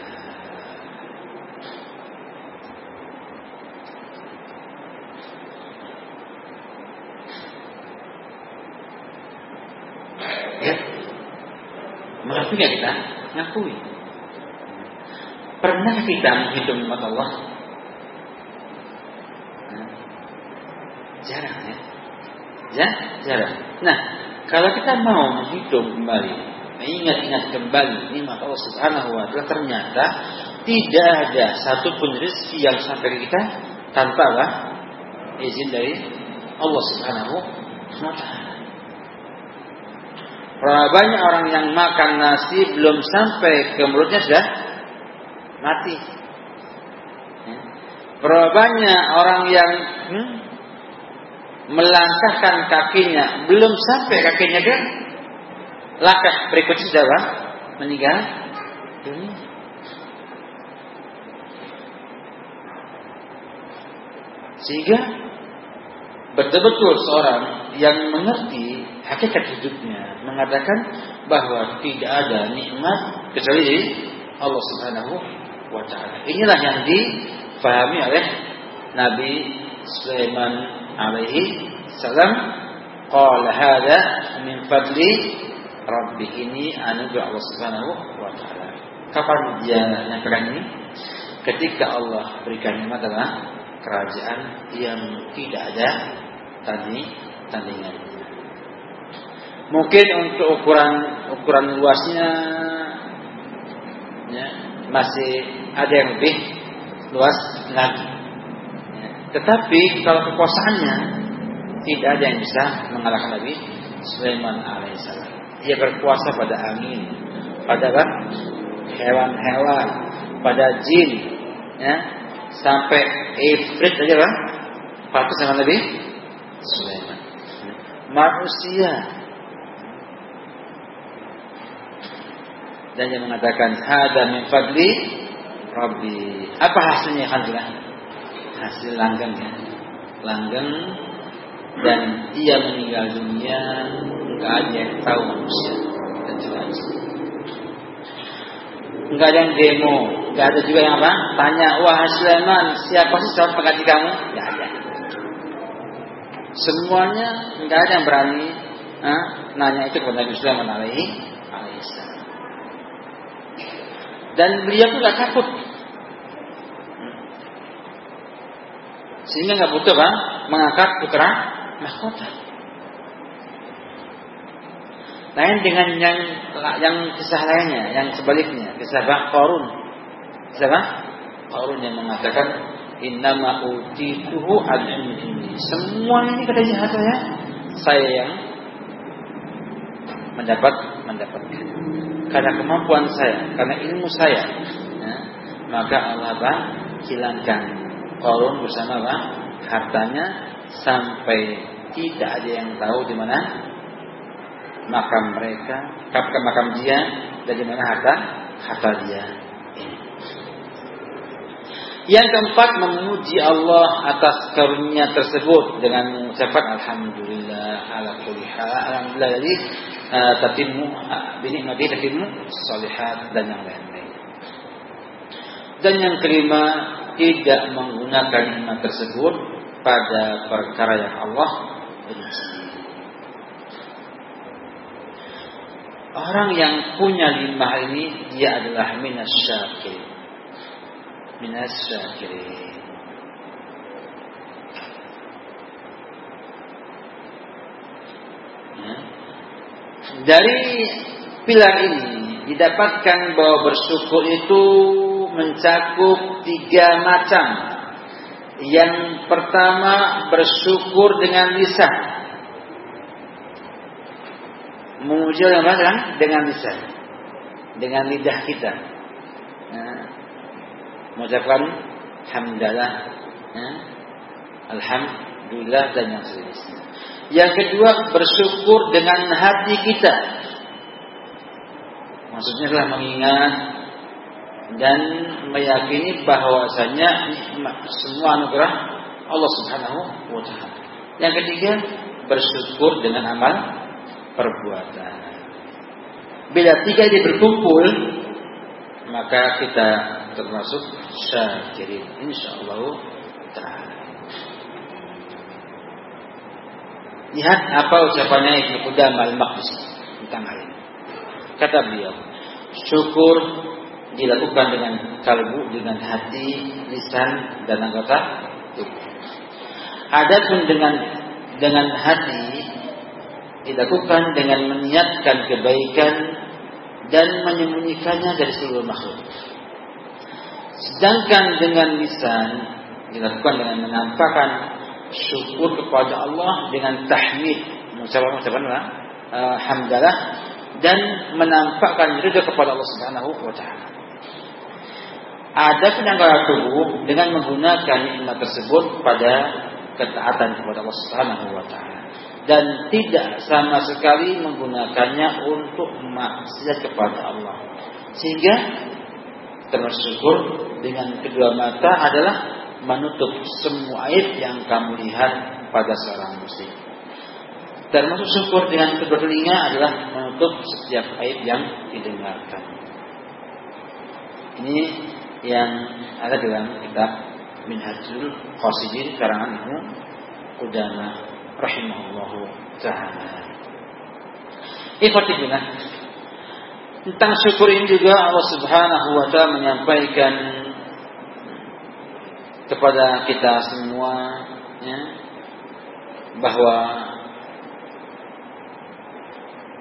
Ya. Mengakui kita? Mengakui. Pernah kita menghitung nikmat Allah? Jarang ya. Ya, jarang. Nah, kalau kita mau menghitung kembali, mengingat-ingat kembali nikmat Allah Subhanahu wa taala ternyata tidak ada satupun rezeki yang sampai kita tanpa apa? izin dari Allah Subhanahu wa taala. Banyak orang yang makan nasi belum sampai ke mulutnya sudah mati. Ya. Berapa banyak orang yang hmm, melangkahkan kakinya belum sampai kakinya ke langkah berikutnya sudah apa? meninggal dunia. Sehingga betul-betul seorang yang mengerti hakikat hidupnya mengatakan bahwa tidak ada nikmat kecuali Allah Subhanahu wa taala. Inilah yang difahami oleh Nabi Sulaiman alaihi salam qala hada min fadli rabbi ini anugerah Allah Subhanahu wa taala. Kapan dia menyampaikan ini? Ketika Allah berikan nikmat adalah kerajaan yang tidak ada tadi tandingan. Mungkin untuk ukuran ukuran luasnya ya, masih ada yang lebih luas lagi. Tetapi kalau kekuasaannya tidak ada yang bisa mengalahkan Nabi Sulaiman alaihissalam. Ia berkuasa pada angin, pada hewan-hewan, pada jin, ya, sampai ifrit aja lah. Patuh sama Nabi Sulaiman. Manusia dan yang mengatakan hada min fadli Rabbi. Apa hasilnya alhamdulillah? Hasil langgeng ya. Langgeng dan ia meninggal dunia enggak ada yang tahu manusia dan jelas. Enggak ada yang demo, enggak ada juga yang apa? Tanya, wah Sulaiman, siapa sih calon pengganti kamu? Enggak ada. Semuanya enggak ada yang berani nah, nanya itu kepada Nabi Sulaiman alaihi. Dan beliau pun nggak takut. Sehingga nggak butuh bang mengangkat putra mahkota. Lain dengan yang yang kisah lainnya, yang sebaliknya, kisah bang Korun. Kisah bang Korun yang mengatakan Innama utituhu al ini. Semua ini jahat saya, saya yang mendapat mendapatkan. Karena kemampuan saya, karena ilmu saya, ya, maka Allah bah, hilangkan korun bersama bah, hartanya sampai tidak ada yang tahu di mana makam mereka, makam makam dia dan di mana harta harta dia. Yang keempat memuji Allah atas karunia tersebut dengan mengucapkan alhamdulillah ala kulli alhamdulillah jadi uh, tatimmu binikmati tatimmu salihat dan yang lain-lain. Dan yang kelima tidak menggunakan nikmat tersebut pada perkara yang Allah benci. Orang yang punya lima ini dia adalah minas syakir minas syakirin. Ya. Dari pilar ini didapatkan bahwa bersyukur itu mencakup tiga macam. Yang pertama bersyukur dengan lisan. Memuji dengan dengan lisan. Dengan lidah kita. Nah, mengucapkan hamdalah, ya, alhamdulillah dan yang sejenisnya. Yang kedua bersyukur dengan hati kita. Maksudnya adalah mengingat dan meyakini bahwasanya semua anugerah Allah Subhanahu wa taala. Yang ketiga, bersyukur dengan amal perbuatan. Bila tiga ini berkumpul, maka kita termasuk syakirin insyaallah taala. Lihat apa ucapannya Ibnu Qudamah al-Maqdisi tentang hal ini. Kata beliau, syukur dilakukan dengan kalbu, dengan hati, lisan, dan anggota tubuh. Adapun dengan dengan hati dilakukan dengan meniatkan kebaikan dan menyembunyikannya dari seluruh makhluk. Sedangkan dengan lisan dilakukan dengan menampakkan syukur kepada Allah dengan tahmid, mengucapkan uh, hamdalah dan menampakkan ridha kepada Allah Subhanahu wa taala. Ada penanggalan tubuh dengan menggunakan nikmat tersebut pada ketaatan kepada Allah Subhanahu wa dan tidak sama sekali menggunakannya untuk maksiat kepada Allah. Sehingga termasuk dengan kedua mata adalah menutup semua aib yang kamu lihat pada seorang muslim. Termasuk syukur dengan kedua telinga adalah menutup setiap aib yang didengarkan. Ini yang ada dalam kitab Minhajul Qasidin karangan Ibnu Qudamah rahimahullahu taala. Ikhwatillah tentang syukur ini juga Allah Subhanahu wa taala menyampaikan kepada kita semua ya, bahwa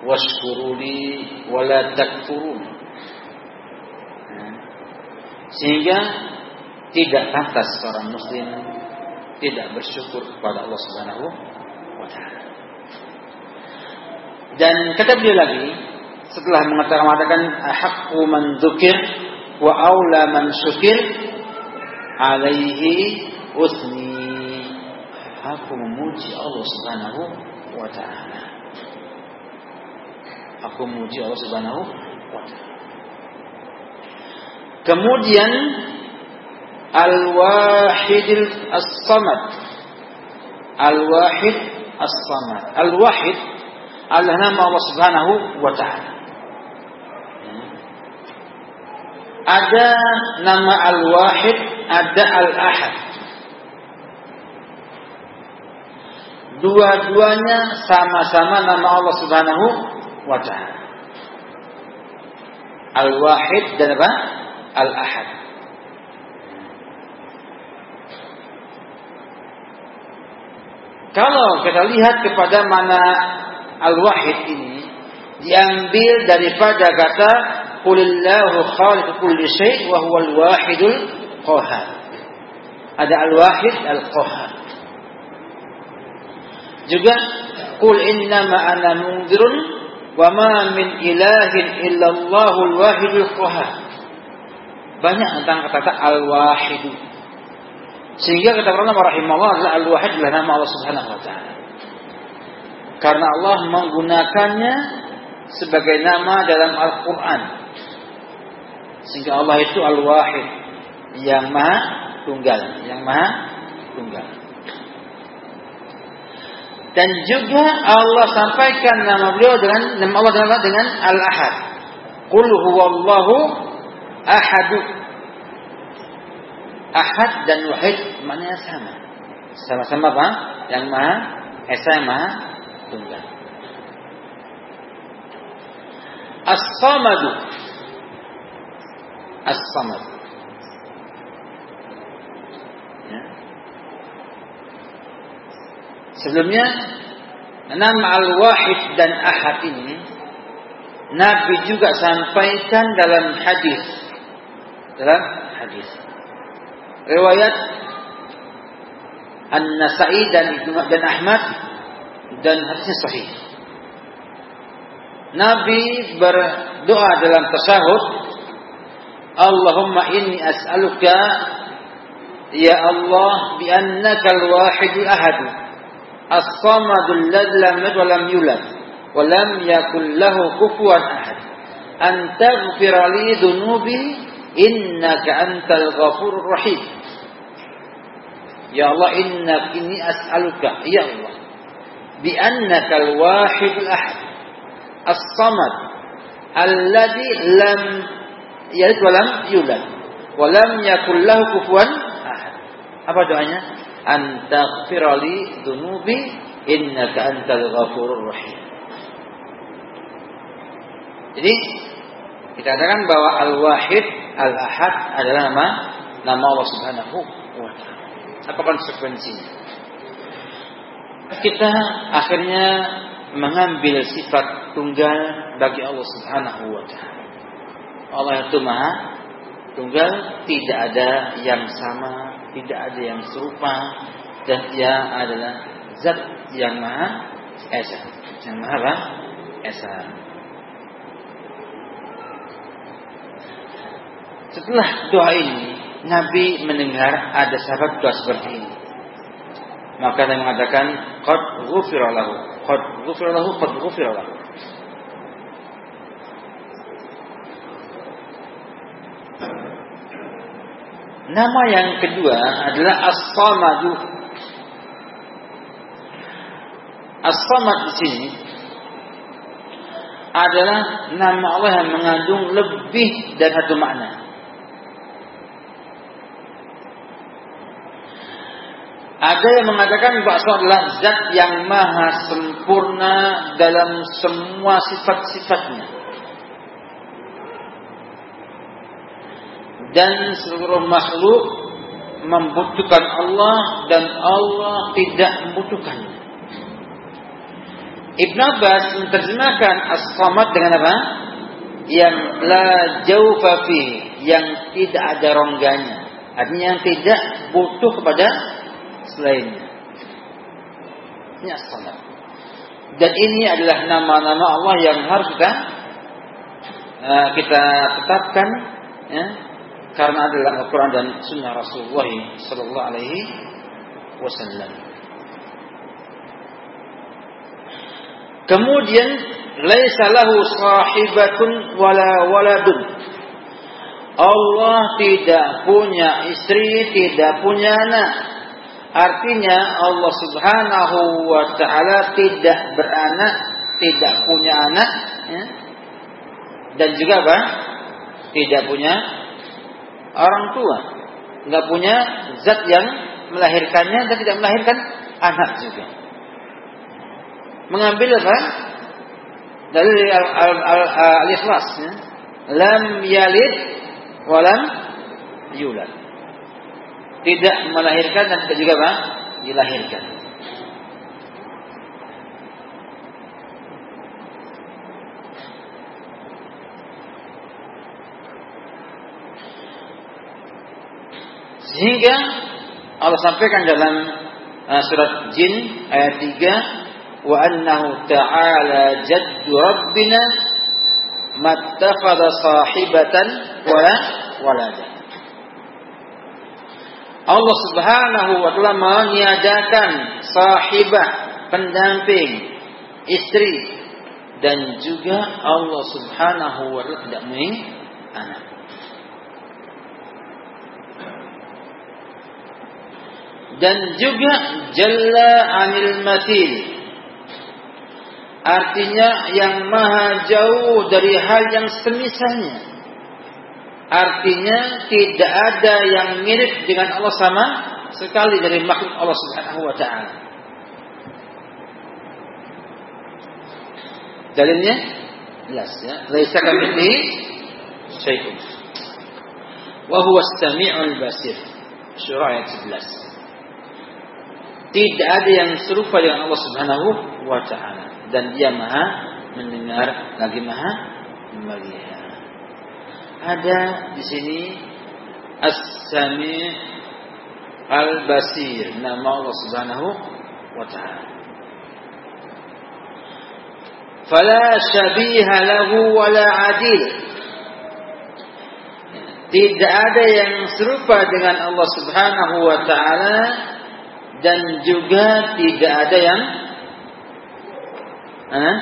washkuruli wala takfurun. Sehingga tidak pantas seorang muslim tidak bersyukur kepada Allah Subhanahu wa taala. Dan kata beliau lagi setelah mengatakan haqqu man dzukir wa aula man syukir alaihi usni aku memuji Allah Subhanahu wa taala. Aku memuji Allah Subhanahu wa taala kemudian al-wahidil as-samad al-wahid as-samad al-wahid adalah nama Allah Subhanahu wa taala ada nama Al-Wahid, ada Al-Ahad. Dua-duanya sama-sama nama Allah Subhanahu wa taala. Al-Wahid dan apa? Al-Ahad. Kalau kita lihat kepada mana Al-Wahid ini diambil daripada kata Qulillahu khaliqu kulli syai' wa huwal wahidul qahhar. Ada al-wahid al-qahhar. Juga qul innama ana munzirun wa ma min ilahin illallahul wahidul qahhar. Banyak tentang kata-kata al-wahid. Sehingga kata Allah rahimahullah adalah al-wahid adalah nama Allah Subhanahu wa taala. Karena Allah menggunakannya sebagai nama dalam Al-Qur'an sehingga Allah itu Al-Wahid yang maha tunggal, yang maha tunggal. Dan juga Allah sampaikan nama beliau dengan nama Allah dengan Al-Ahad. Qul huwallahu ahad. Ahad dan wahid maknanya sama. Sama-sama apa? Yang maha esa yang maha tunggal. As-samadu As-Samad. Ya. Sebelumnya nama Al-Wahid dan Ahad ini Nabi juga sampaikan dalam hadis. Dalam hadis. Riwayat An-Nasai dan dan Ahmad dan hadisnya sahih. Nabi berdoa dalam tasahud Allahumma inni as'aluka ya Allah bi annaka al-wahidul ahad as-samadul ladzi lam yalid wa lam yulad wa lam yakul lahu kufuwan ahad an taghfira li dhunubi innaka antal ghafurur rahim ya Allah inna inni as'aluka ya Allah bi annaka al-wahidul ahad as-samad alladzi lam yalid wa lam yulad wa lam yakul lahu kufuwan ahad. Apa doanya? Antaghfirali dunubi innaka antal ghafurur rahim. Jadi kita katakan bahwa Al-Wahid, Al-Ahad adalah nama nama Allah Subhanahu wa taala. Apa konsekuensinya? Kita akhirnya mengambil sifat tunggal bagi Allah Subhanahu wa taala. Allah itu maha tunggal, tidak ada yang sama, tidak ada yang serupa, dan dia adalah zat yang maha esa, yang maha esa. Setelah doa ini, Nabi mendengar ada sahabat doa seperti ini. Maka dia mengatakan, Qad ghufira lahu, Qad ghufira lahu, Qad ghufira lahu. Nama yang kedua adalah As-Samadu. As-Samad di sini adalah nama Allah yang mengandung lebih dari satu makna. Ada yang mengatakan bahwa adalah zat yang maha sempurna dalam semua sifat-sifatnya. dan seluruh makhluk membutuhkan Allah dan Allah tidak membutuhkannya. Ibn Abbas menerjemahkan as-samad dengan apa? Yang la fi, yang tidak ada rongganya. Artinya yang tidak butuh kepada selainnya. Ini as-samad. Dan ini adalah nama-nama Allah yang harus kita uh, kita tetapkan ya, karena adalah Al-Quran dan Sunnah Rasulullah Sallallahu Alaihi Wasallam. Kemudian laisa lahu sahibatun wala waladun. Allah tidak punya istri, tidak punya anak. Artinya Allah Subhanahu wa taala tidak beranak, tidak punya anak, ya. Dan juga apa? Tidak punya orang tua. Nggak punya zat yang melahirkannya dan tidak melahirkan anak juga. Mengambil apa? Dari al-ikhlas. Ya. Lam yalid walam yulad. Tidak melahirkan dan tidak juga apa? Dilahirkan. Sehingga Allah sampaikan dalam uh, surat Jin ayat 3 wa annahu ta'ala jaddu rabbina mattakhadha sahibatan wala walada. Allah Subhanahu wa taala meniadakan sahibah, pendamping, istri dan juga Allah Subhanahu wa taala tidak anak. dan juga jalla anil matil artinya yang maha jauh dari hal yang semisalnya artinya tidak ada yang mirip dengan Allah sama sekali dari makhluk Allah Subhanahu wa taala. Dalilnya? Jelas ya. Laisa kamitslihi syai'un. Wa huwa as-sami'ul basir. Surah ayat 11 tidak ada yang serupa dengan Allah Subhanahu wa taala. Dan Dia Maha mendengar lagi Maha melihat. Ada di sini As-Sami Al-Basir nama Allah Subhanahu wa taala. Fala syabiha lahu wala adil. Tidak ada yang serupa dengan Allah Subhanahu wa taala dan juga tidak ada yang eh,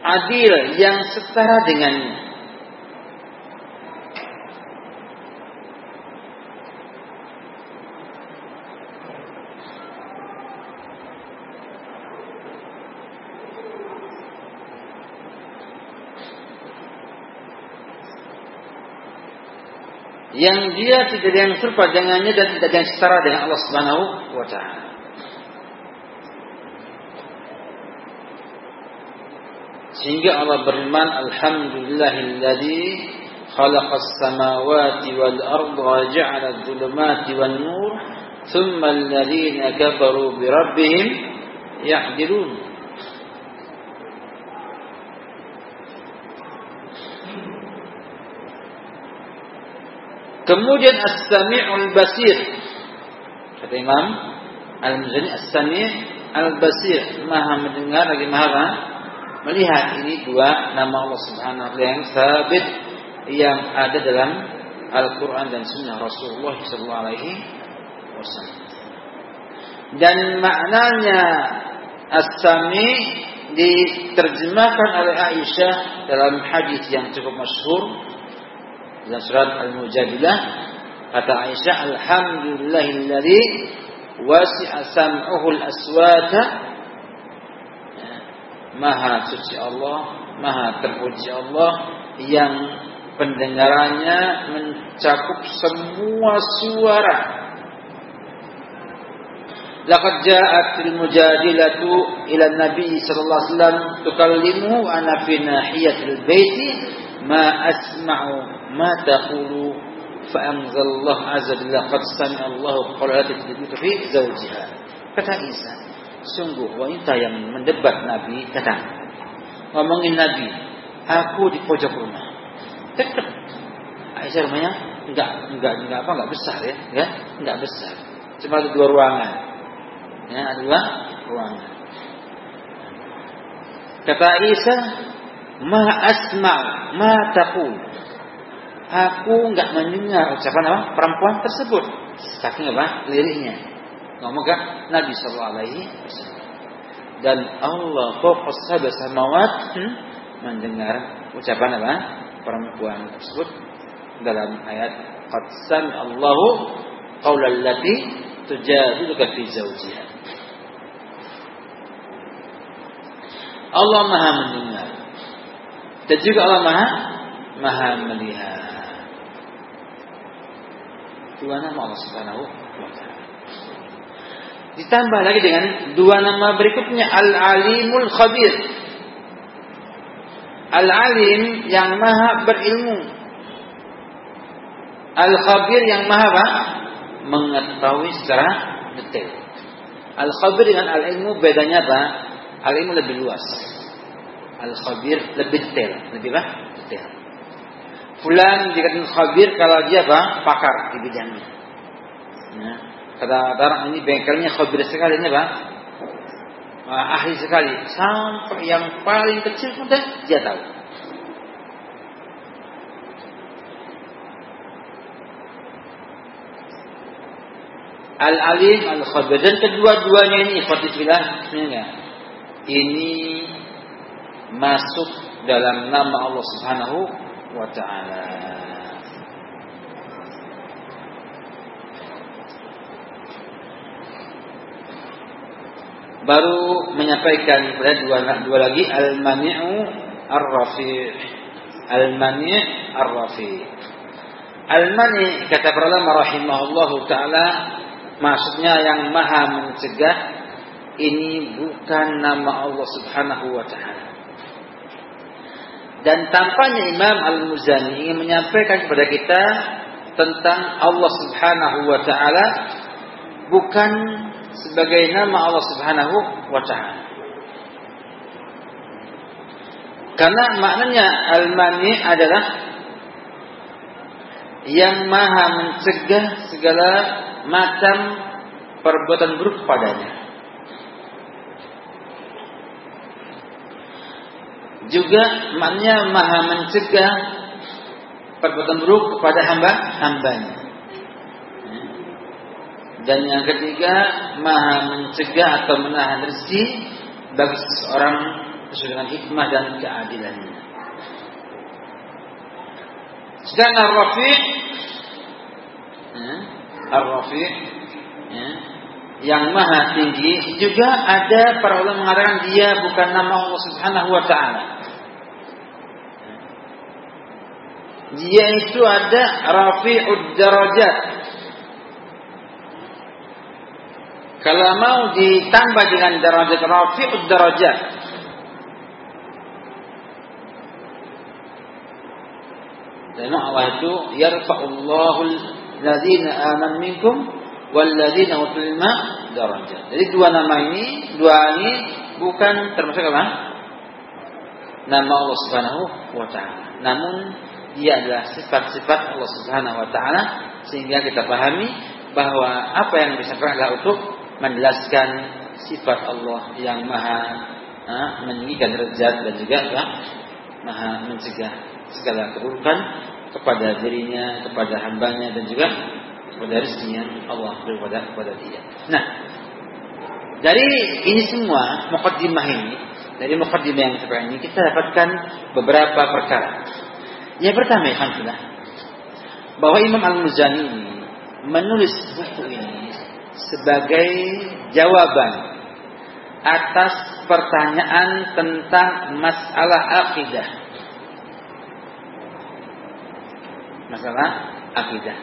adil yang setara dengannya. yang dia tidak ada yang serupa dengannya dan tidak ada yang setara dengan Allah Subhanahu wa taala. Sehingga Allah berfirman Alhamdulillahilladzi khalaqas samawati wal arda wa ja'ala adh-dhulumati wan nur thumma alladhina kafaru bi rabbihim ya'dilun. Kemudian As-Sami'ul Basir. Kata Imam Al-Muzani As-Sami' Al-Basir, Maha mendengar lagi Maha melihat. Ini dua nama Allah Subhanahu wa yang sabit yang ada dalam Al-Qur'an dan Sunnah Rasulullah sallallahu alaihi wasallam. Dan maknanya As-Sami diterjemahkan oleh Aisyah dalam hadis yang cukup masyhur dalam surat Al-Mujadilah kata Aisyah alhamdulillahilladzi wasi'a sam'uhul aswata Maha suci Allah, Maha terpuji Allah yang pendengarannya mencakup semua suara. Laqad ja'at al-mujadilatu ila Nabi sallallahu alaihi wasallam tukallimu ana fi nahiyatil baiti ma asma'u ma taqulu fa anzalallah azza jalla qad sami'a Allah qawlati fi zawjiha kata Isa sungguh wanita yang mendebat Nabi kata ngomongin Nabi aku di pojok rumah. Dekat Aisyah rumahnya enggak enggak enggak apa enggak besar ya ya enggak besar. Cuma ada dua ruangan. Ya ada dua ruangan. Kata Isa ma asma ma taqul. Aku nggak mendengar ucapan apa perempuan tersebut. Saking apa? Liriknya. Ke Nabi Sallallahu Alaihi. Dan Allah fokus sabah samawat hmm, mendengar ucapan apa perempuan tersebut dalam ayat Qad Allahu qaulal lati tujadiluka fi zawjiha. Allah Maha mendengar. Dan juga Allah Maha Maha melihat nama Allah Subhanahu wa taala. Ditambah lagi dengan dua nama berikutnya Al-Alimul Khabir. Al-Alim yang maha berilmu. Al-Khabir yang maha apa? Mengetahui secara detail. Al-Khabir dengan Al-Ilmu bedanya apa? Al-Ilmu lebih luas. Al-Khabir lebih detail. Lebih apa? Detail. Fulan dikatakan khabir kalau dia apa? Pakar di bidangnya. Ya. Kata orang ini bengkelnya khabir sekali ini apa? Uh, ahli sekali. Sampai yang paling kecil pun dia tahu. Al-alim al-khabir dan kedua-duanya ini ikhwatifillah sebenarnya ini masuk dalam nama Allah Subhanahu wa taala. Baru menyampaikan pada dua, dua lagi al-mani'u ar-rafi'. Al-mani' ar-rafi'. Al-mani' kata para ulama rahimahullahu taala maksudnya yang maha mencegah ini bukan nama Allah Subhanahu wa taala. Dan tampaknya Imam Al-Muzani ingin menyampaikan kepada kita tentang Allah Subhanahu wa taala bukan sebagai nama Allah Subhanahu wa taala. Karena maknanya Al-Mani adalah yang maha mencegah segala macam perbuatan buruk padanya. juga maknanya maha mencegah perbuatan buruk kepada hamba hambanya. Dan yang ketiga, maha mencegah atau menahan rezeki bagi seseorang sesuai dengan hikmah dan keadilannya. Sedangkan Ar-Rafi' ya, Ar-Rafi' ya, yang maha tinggi juga ada para ulama mengatakan dia bukan nama Allah Subhanahu wa taala. Dia itu ada Rafi'ud Darajat. Kalau mau ditambah dengan derajat Rafi'ud Darajat. Dan Allah itu yarfa'ullahu alladzina aman minkum walladzina utul ilma darajat. Jadi dua nama ini, dua ini bukan termasuk apa? Nama Allah Subhanahu wa taala. Namun dia adalah sifat-sifat Allah Subhanahu wa taala sehingga kita pahami bahwa apa yang disampaikan adalah untuk menjelaskan sifat Allah yang maha meninggikan derajat dan juga ya, maha mencegah segala keburukan kepada dirinya, kepada hambanya dan juga kepada rezekinya Allah kepada kepada dia. Nah, dari ini semua mukaddimah ini, dari mukaddimah yang seperti ini kita dapatkan beberapa perkara. Yang pertama, alhamdulillah, bahwa Imam Al-Muzani ini menulis buku ini sebagai jawaban atas pertanyaan tentang masalah akidah. Masalah akidah.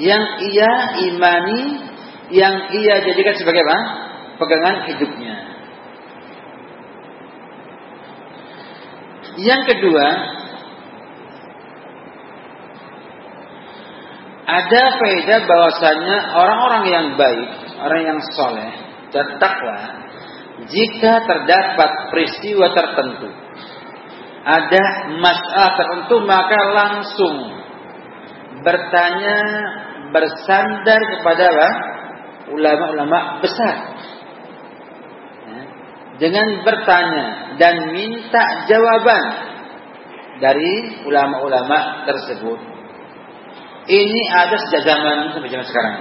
Yang ia imani, yang ia jadikan sebagai apa? Pegangan hidupnya. Yang kedua, ada faedah bahwasanya orang-orang yang baik, orang yang soleh dan jika terdapat peristiwa tertentu, ada masalah tertentu maka langsung bertanya, bersandar kepada ulama-ulama besar. Ya. Dengan bertanya dan minta jawaban dari ulama-ulama tersebut. Ini ada sejak zaman sampai zaman sekarang.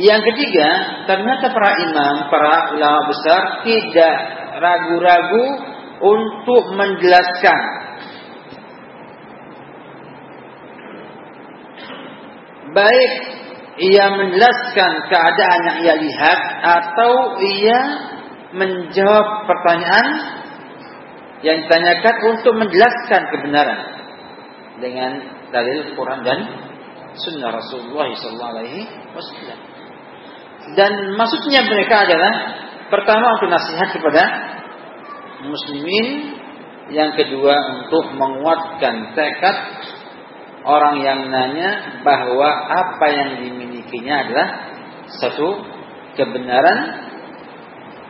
Yang ketiga, ternyata para imam, para ulama besar tidak ragu-ragu untuk menjelaskan baik ia menjelaskan keadaan yang ia lihat atau ia menjawab pertanyaan yang ditanyakan untuk menjelaskan kebenaran dengan dalil Quran dan Sunnah Rasulullah SAW. Dan maksudnya mereka adalah pertama untuk nasihat kepada muslimin, yang kedua untuk menguatkan tekad orang yang nanya bahwa apa yang dimilikinya adalah satu kebenaran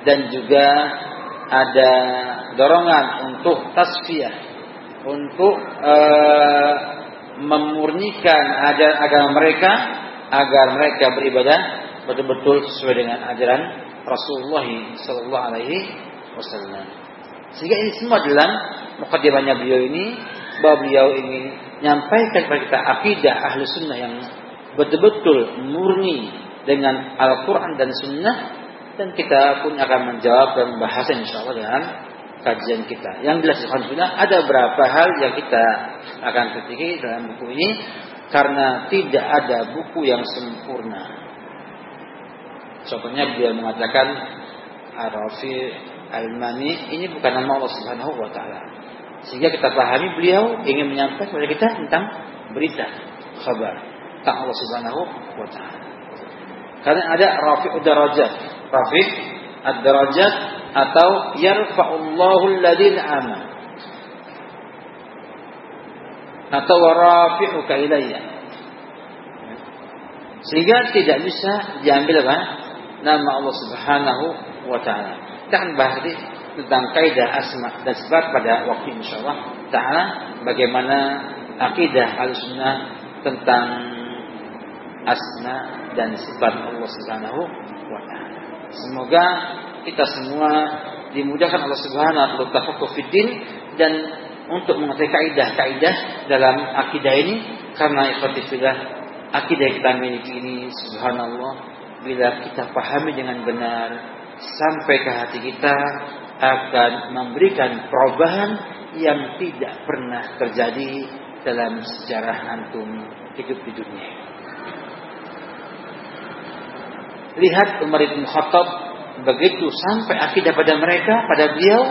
dan juga ada dorongan untuk tasfiyah untuk uh, memurnikan agama mereka agar mereka beribadah betul-betul sesuai dengan ajaran Rasulullah Sallallahu Alaihi Wasallam. Sehingga ini semua dalam mukadimahnya beliau ini bahwa beliau ingin menyampaikan kepada kita akidah ahlu sunnah yang betul-betul murni dengan Al-Quran dan Sunnah dan kita pun akan menjawab dan membahas insya Allah dengan kajian kita. Yang jelas Alhamdulillah ada beberapa hal yang kita akan ketik dalam buku ini karena tidak ada buku yang sempurna. Contohnya beliau mengatakan Arafi Al-Mani ini bukan nama Allah Subhanahu wa taala. Sehingga kita pahami beliau ingin menyampaikan kepada kita tentang berita kabar tentang Allah Subhanahu wa taala. Karena ada Rafi'ud Darajat. Rafi' ad-darajat atau yarfa'ullahu alladhina aman atau warafi'uka ilayya. Sehingga tidak bisa diambil apa? Nama Allah Subhanahu wa taala. Akan bahas tentang kaidah asma dan sifat pada waktu insyaallah taala. Bagaimana akidah al-sunnah tentang asma dan sifat Allah Subhanahu wa taala. Semoga kita semua dimudahkan Allah Subhanahu wa taala fiddin dan untuk mengetahui kaidah-kaidah dalam akidah ini karena ikhwatifillah akidah yang kita miliki ini subhanallah bila kita pahami dengan benar sampai ke hati kita akan memberikan perubahan yang tidak pernah terjadi dalam sejarah antum hidup di dunia. Lihat Umar bin Khattab begitu sampai akidah pada mereka, pada beliau,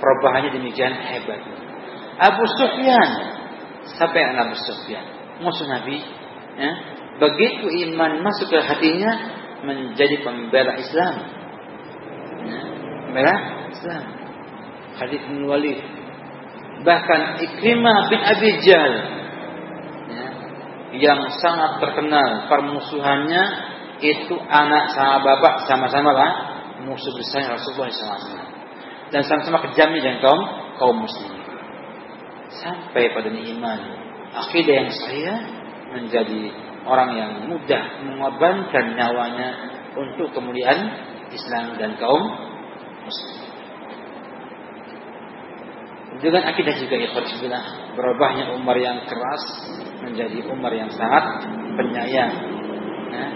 perubahannya demikian hebat. Abu Sufyan sampai anak Abu Sufyan, musuh Nabi, ya, begitu iman masuk ke hatinya menjadi pembela Islam. Ya, Islam. Hadis bin. Bahkan Ikrimah bin Abi Jahal ya, yang sangat terkenal permusuhannya itu anak sama bapak sama-sama lah musuh besar Rasulullah SAW dan sama-sama kejamnya dengan kaum kaum muslimin sampai pada iman akidah yang saya menjadi orang yang mudah mengorbankan nyawanya untuk kemuliaan Islam dan kaum muslim. Dengan akidah juga ikhwan berubahnya Umar yang keras menjadi Umar yang sangat penyayang. Nah,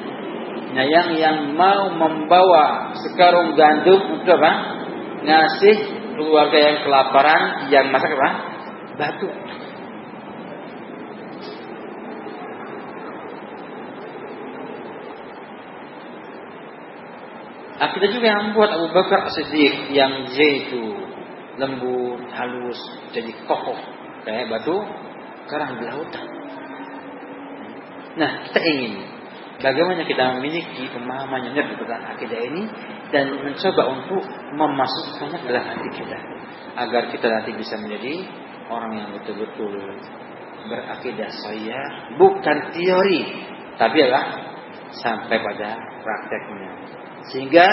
penyayang yang mau membawa sekarung gandum untuk apa? Ngasih keluarga yang kelaparan yang masak apa? Batu. Akidah juga yang membuat Abu Bakar Siddiq yang yaitu lembut, halus, jadi kokoh kayak batu karang di lautan. Nah, kita ingin bagaimana kita memiliki pemahaman yang benar tentang akidah ini dan mencoba untuk memasukkannya dalam hati kita agar kita nanti bisa menjadi orang yang betul-betul berakidah saya bukan teori tapi adalah sampai pada prakteknya sehingga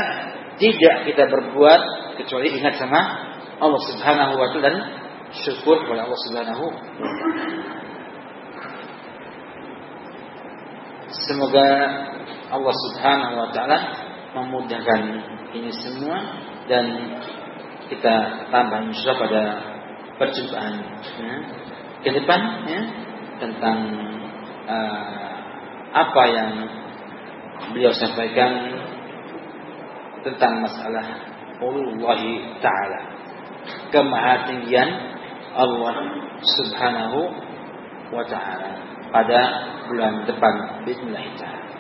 tidak kita berbuat kecuali ingat sama Allah Subhanahu wa taala dan syukur kepada Allah Subhanahu wa taala. Semoga Allah Subhanahu wa taala memudahkan ini semua dan kita tambah insya pada perjumpaan ya, ke depan ya, tentang uh, apa yang beliau sampaikan tentang masalah Allah Ta'ala. Kemahatinggian Allah Subhanahu wa Ta'ala pada bulan depan. Bismillah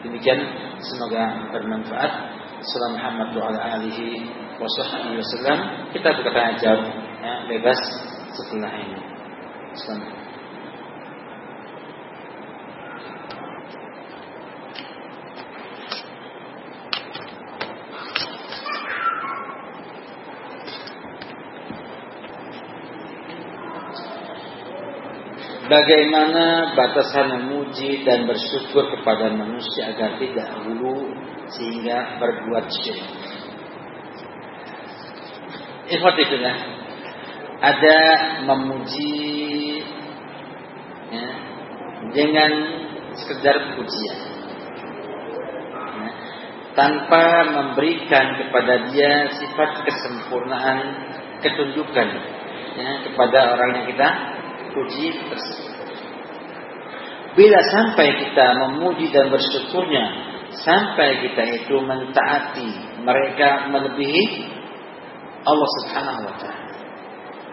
demikian semoga bermanfaat. Salam Muhammad wa ala alihi wa kita berkata jawab ya, bebas setelah ini. Assalamualaikum Bagaimana batasan memuji dan bersyukur kepada manusia agar tidak hulu sehingga berbuat syirik. Ikhwatifillah ada memuji ya, dengan sekedar pujian ya, tanpa memberikan kepada dia sifat kesempurnaan ketundukan ya, kepada orang yang kita puji tersebut. Bila sampai kita memuji dan bersyukurnya, sampai kita itu mentaati mereka melebihi Allah Subhanahu wa taala.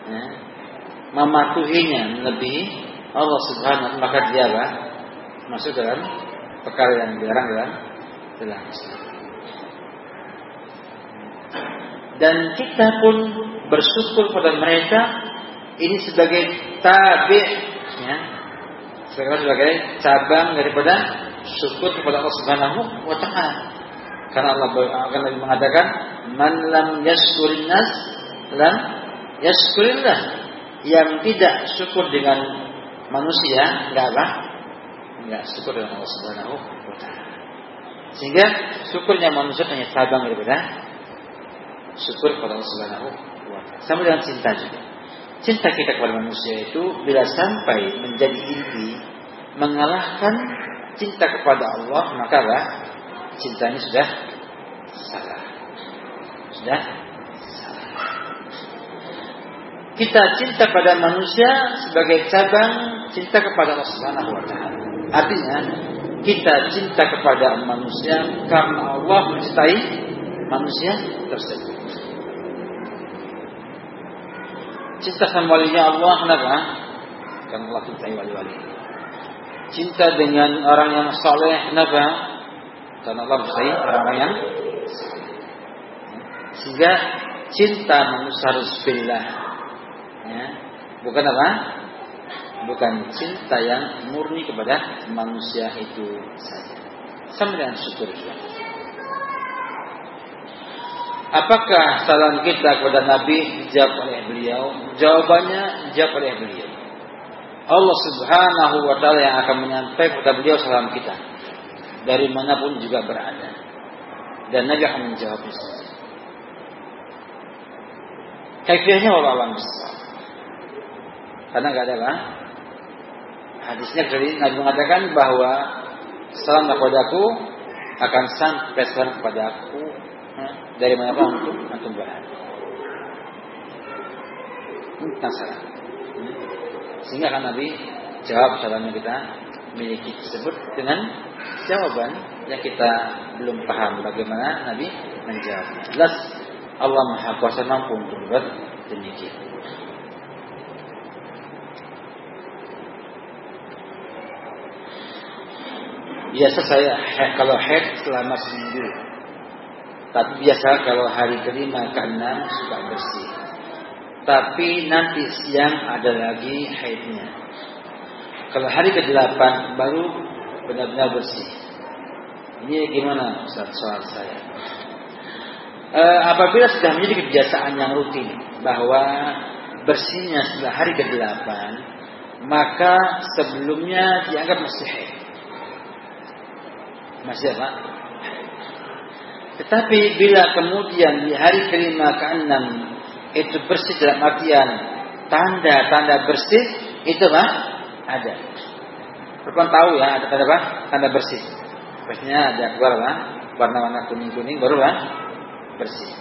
Ya. Mematuhinya melebihi Allah Subhanahu maka dia apa? Masuk dalam perkara yang dilarang dalam dalam. Dan kita pun bersyukur pada mereka ini sebagai tabi ya, sebagai cabang daripada syukur kepada Allah Subhanahu wa taala. Karena Allah akan lebih mengatakan man lam yashkurin nas lam yashkurillah. Yang tidak syukur dengan manusia enggak apa? Enggak syukur dengan Allah Subhanahu wa taala. Sehingga syukurnya manusia hanya cabang daripada syukur kepada Allah Subhanahu wa taala. Sama dengan cinta juga. Cinta kita kepada manusia itu bila sampai menjadi inti mengalahkan cinta kepada Allah maka lah cinta ini sudah salah. Sudah salah. kita cinta pada manusia sebagai cabang cinta kepada Allah Subhanahu. Artinya, kita cinta kepada manusia karena Allah mencintai manusia tersebut. Cinta sama walinya Allah kenapa? Karena Allah cintai wali-wali. Cinta dengan orang yang saleh kenapa? Karena Allah mencintai orang yang sehingga cinta manusia harus billah ya. bukan apa bukan cinta yang murni kepada manusia itu saja sama dengan syukur juga Apakah salam kita kepada Nabi dijawab oleh beliau? Jawabannya dijawab oleh beliau. Allah Subhanahu wa taala yang akan menyampaikan kepada beliau salam kita dari mana pun juga berada. Dan Nabi akan menjawabnya. Kaifiahnya Allah alam. Karena nggak ada apa? Hadisnya dari Nabi mengatakan bahwa salam kepadaku akan sampai salam kepadaku dari pun untuk antum berada. Ini salam. Sehingga kan Nabi jawab salamnya kita miliki tersebut dengan jawaban yang kita belum paham bagaimana Nabi menjawabnya. Jelas Allah Maha Kuasa mampu untuk berbuat demikian. Biasa saya kalau head selama seminggu. Tapi biasa kalau hari kelima ke enam suka bersih. Tapi nanti siang ada lagi haidnya. Kalau hari ke delapan baru benar-benar bersih. Ini gimana Ustaz soal saya? E, apabila sudah menjadi kebiasaan yang rutin bahwa bersihnya setelah hari ke delapan, maka sebelumnya dianggap masih haid masih apa? Tetapi bila kemudian di hari kelima ke enam itu bersih dalam artian tanda-tanda bersih itu apa? Ada. Perempuan tahu ya ada tanda apa? Tanda bersih. Biasanya ada keluar apa? Warna-warna kuning-kuning baru apa? Bersih.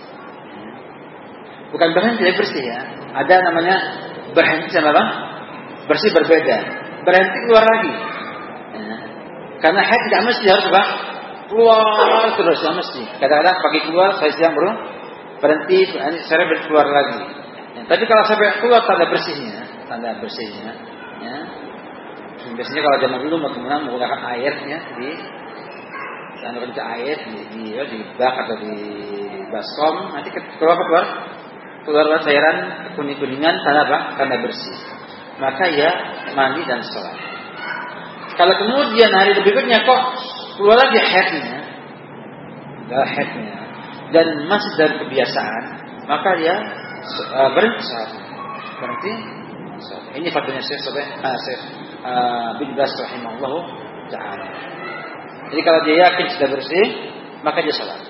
Bukan berhenti tidak bersih ya. Ada namanya berhenti sama apa? Bersih berbeda. Berhenti keluar lagi. Karena haid tidak mesti harus apa? Keluar terus tidak mesti. Kadang-kadang pagi keluar, saya siang baru berhenti, saya keluar lagi. Ya, tapi kalau sampai keluar tanda bersihnya, tanda bersihnya, ya. Biasanya kalau zaman dulu ke mana menggunakan airnya di tanda ke air di, di, ya, di bak atau di baskom, nanti keluar keluar keluar cairan kuning kuningan tanda apa? Tanda bersih. Maka ya mandi dan sholat. Kalau kemudian hari berikutnya kok keluar lagi headnya, adalah headnya, dan masih dari kebiasaan, maka dia berhenti saat berhenti. Ini fatwanya Syekh Saleh uh, Syekh uh, bin Bas rahimahullah taala. Jadi kalau dia yakin sudah bersih, maka dia salat.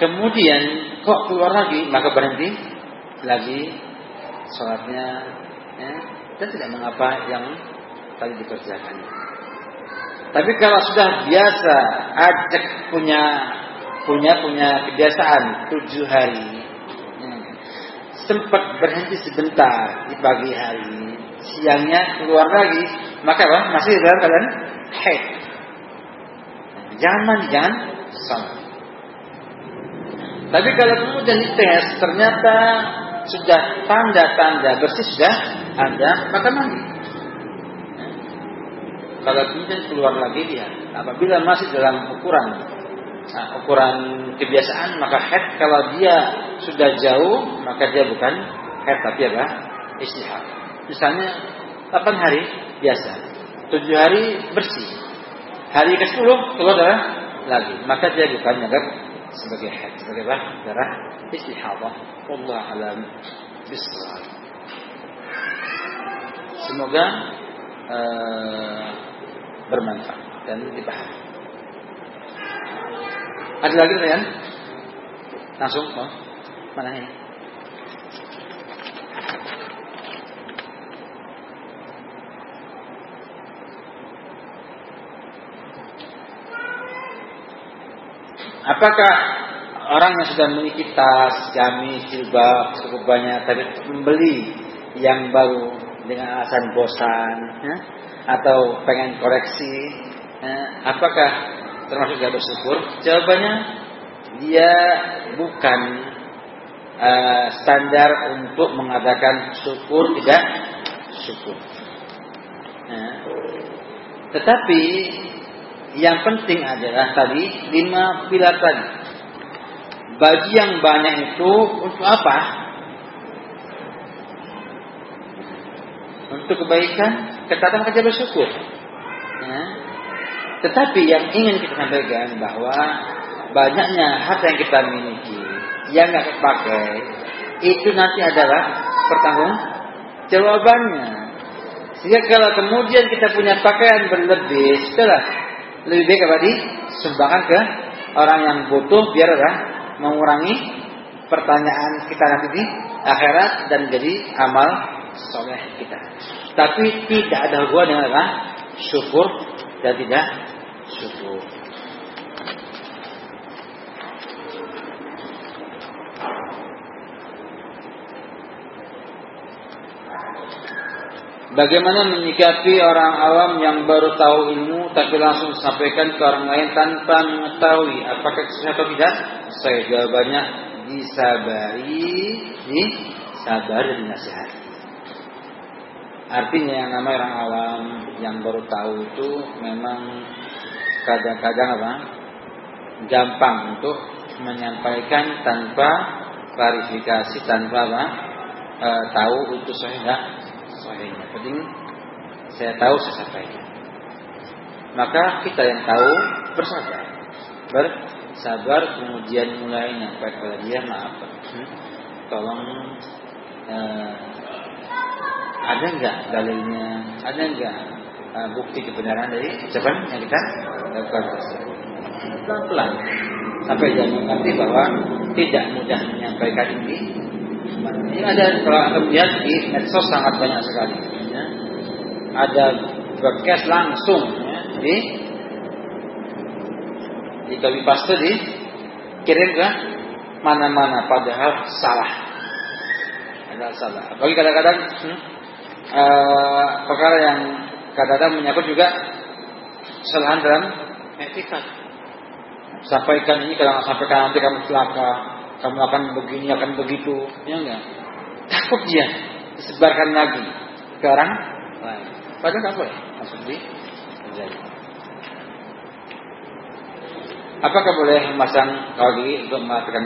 Kemudian kok keluar lagi, maka berhenti lagi sholatnya, ya, dan tidak mengapa yang tadi dikerjakan. Tapi kalau sudah biasa ajak punya punya punya kebiasaan tujuh hari, hmm, sempat berhenti sebentar di pagi hari, siangnya keluar lagi, maka apa? Masih dalam keadaan haid. Jangan mandi, jangan salat. Tapi kalau kemudian dites ternyata sudah tanda-tanda bersih sudah ada, maka mandi. Kalau kemudian keluar lagi dia, apabila masih dalam ukuran nah, ukuran kebiasaan, maka head kalau dia sudah jauh, maka dia bukan head tapi apa? Istihad. Misalnya 8 hari biasa, 7 hari bersih, hari ke-10 keluar darah lagi, maka dia bukan menganggap sebagai head, sebagai apa? Darah istihadah. Allah alam bismillah. Semoga uh, bermanfaat dan dipahami. Ada lagi pertanyaan? Langsung, oh. mana ini? Apakah orang yang sudah memiliki tas, gamis, jilbab cukup banyak, tapi membeli yang baru dengan alasan bosan ya, atau pengen koreksi, ya, apakah termasuk gak bersyukur? Jawabannya dia bukan uh, standar untuk mengadakan syukur tidak syukur. Ya. Tetapi yang penting adalah tadi lima pilar tadi. Bagi yang banyak itu untuk apa? Untuk kebaikan, ketaatan kerja bersyukur. Ya. Tetapi yang ingin kita sampaikan bahwa banyaknya harta yang kita miliki yang nggak terpakai itu nanti adalah pertanggung jawabannya. Sehingga kalau kemudian kita punya pakaian berlebih, setelah lebih baik apa di sumbangkan ke orang yang butuh biar apa mengurangi pertanyaan kita nanti di akhirat dan jadi amal soleh kita. Tapi tidak ada hubungan dengan apa? Syukur dan tidak syukur. Bagaimana menyikapi orang awam yang baru tahu ilmu tapi langsung sampaikan ke orang lain tanpa mengetahui apakah sesuai atau tidak? Saya jawabannya disabari, disabar dan nasihat. Artinya yang namanya orang awam yang baru tahu itu memang kadang-kadang apa? Gampang untuk menyampaikan tanpa klarifikasi tanpa apa? E, tahu itu saya enggak sahihnya. Penting saya tahu saya sampaikan. Maka kita yang tahu bersabar. Bersabar kemudian mulai nyampe kepada dia maaf. Hmm? Tolong eh, ada enggak dalilnya? Ada enggak uh, bukti kebenaran dari ucapan yang kita lakukan? Pelan-pelan sampai dia mengerti bahwa tidak mudah menyampaikan ini ini ada kalau anda melihat di medsos sangat banyak sekali. Ya. Ada broadcast langsung ya, di di kami paste di kirim ke mana-mana padahal salah. Padahal salah. Bagi kadang-kadang hmm, uh, perkara yang kadang-kadang menyangkut juga kesalahan dalam etika. Sampaikan ini kalau sampaikan nanti kamu celaka kamu akan begini akan begitu. Ya enggak takut dia disebarkan lagi ke orang lain. Padahal apa ya maksud di terjadi apakah boleh memasang kaki untuk melakukan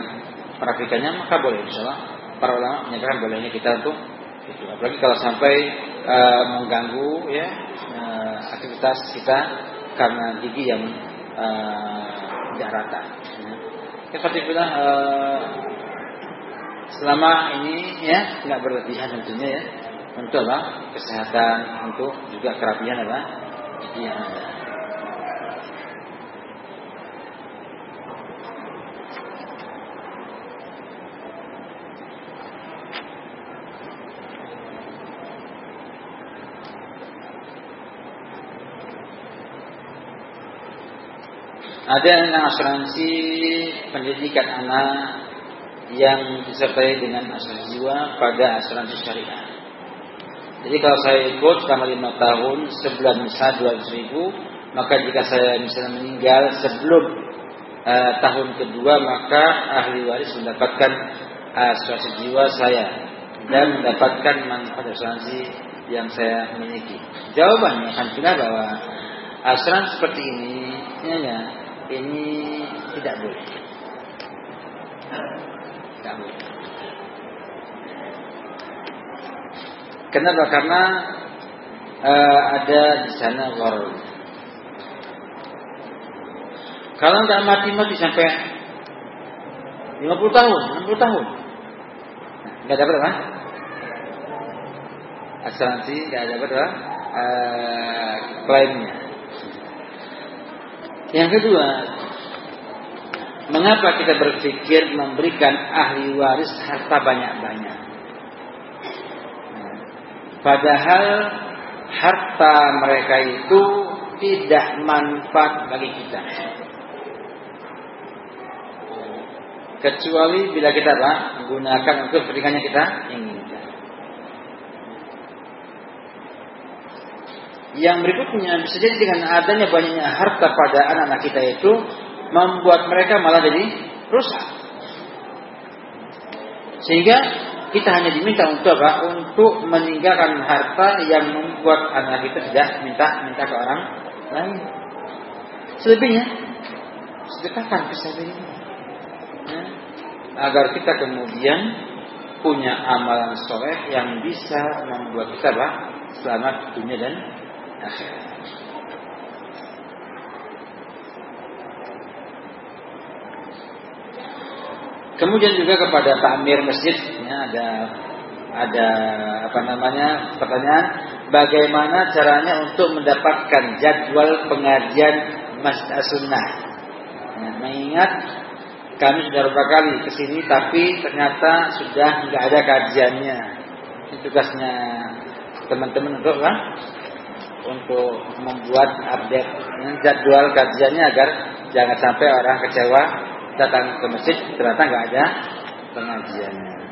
perakikannya maka boleh insyaallah para ulama menyatakan bolehnya kita untuk itu apalagi kalau sampai uh, mengganggu ya uh, aktivitas kita karena gigi yang uh, tidak rata ya. Ikhwatifillah uh, eh, selama ini ya nggak berlebihan tentunya ya untuk apa kesehatan untuk juga kerapian apa yang ada. Ada yang asuransi pendidikan anak yang disertai dengan asuransi jiwa pada asuransi syariah. Jadi kalau saya ikut selama lima tahun sebulan misalnya dua ribu, maka jika saya misalnya meninggal sebelum uh, tahun kedua maka ahli waris mendapatkan asuransi jiwa saya dan mendapatkan manfaat asuransi yang saya miliki. Jawabannya akan bahwa asuransi seperti ini ya, ya ini tidak boleh. Tidak boleh. Kenapa? Karena uh, ada di sana gharar. Kalau nggak mati-mati sampai 50 tahun, 60 tahun, nggak dapat apa? Asuransi nggak dapat apa? Uh, klaimnya. Yang kedua, mengapa kita berpikir memberikan ahli waris harta banyak-banyak? Padahal harta mereka itu tidak manfaat bagi kita. kecuali bila kita apa? menggunakan untuk kepentingan yang kita inginkan. Yang berikutnya bisa jadi dengan adanya banyaknya harta pada anak-anak kita itu membuat mereka malah jadi rusak. Sehingga kita hanya diminta untuk apa? Untuk meninggalkan harta yang membuat anak kita tidak minta minta ke orang lain. Selebihnya sedekahkan fisabilillah. Ya. Agar kita kemudian punya amalan soleh yang bisa membuat kita selamat dunia dan. Kemudian juga kepada takmir masjid ya, ada ada apa namanya pertanyaan bagaimana caranya untuk mendapatkan jadwal pengajian Masjid Sunnah. Ya, mengingat kami sudah beberapa kali ke sini tapi ternyata sudah nggak ada kajiannya. Ini tugasnya teman-teman untuk kan? Untuk membuat update jadwal kajiannya agar jangan sampai orang kecewa datang ke masjid ternyata nggak ada pengajiannya.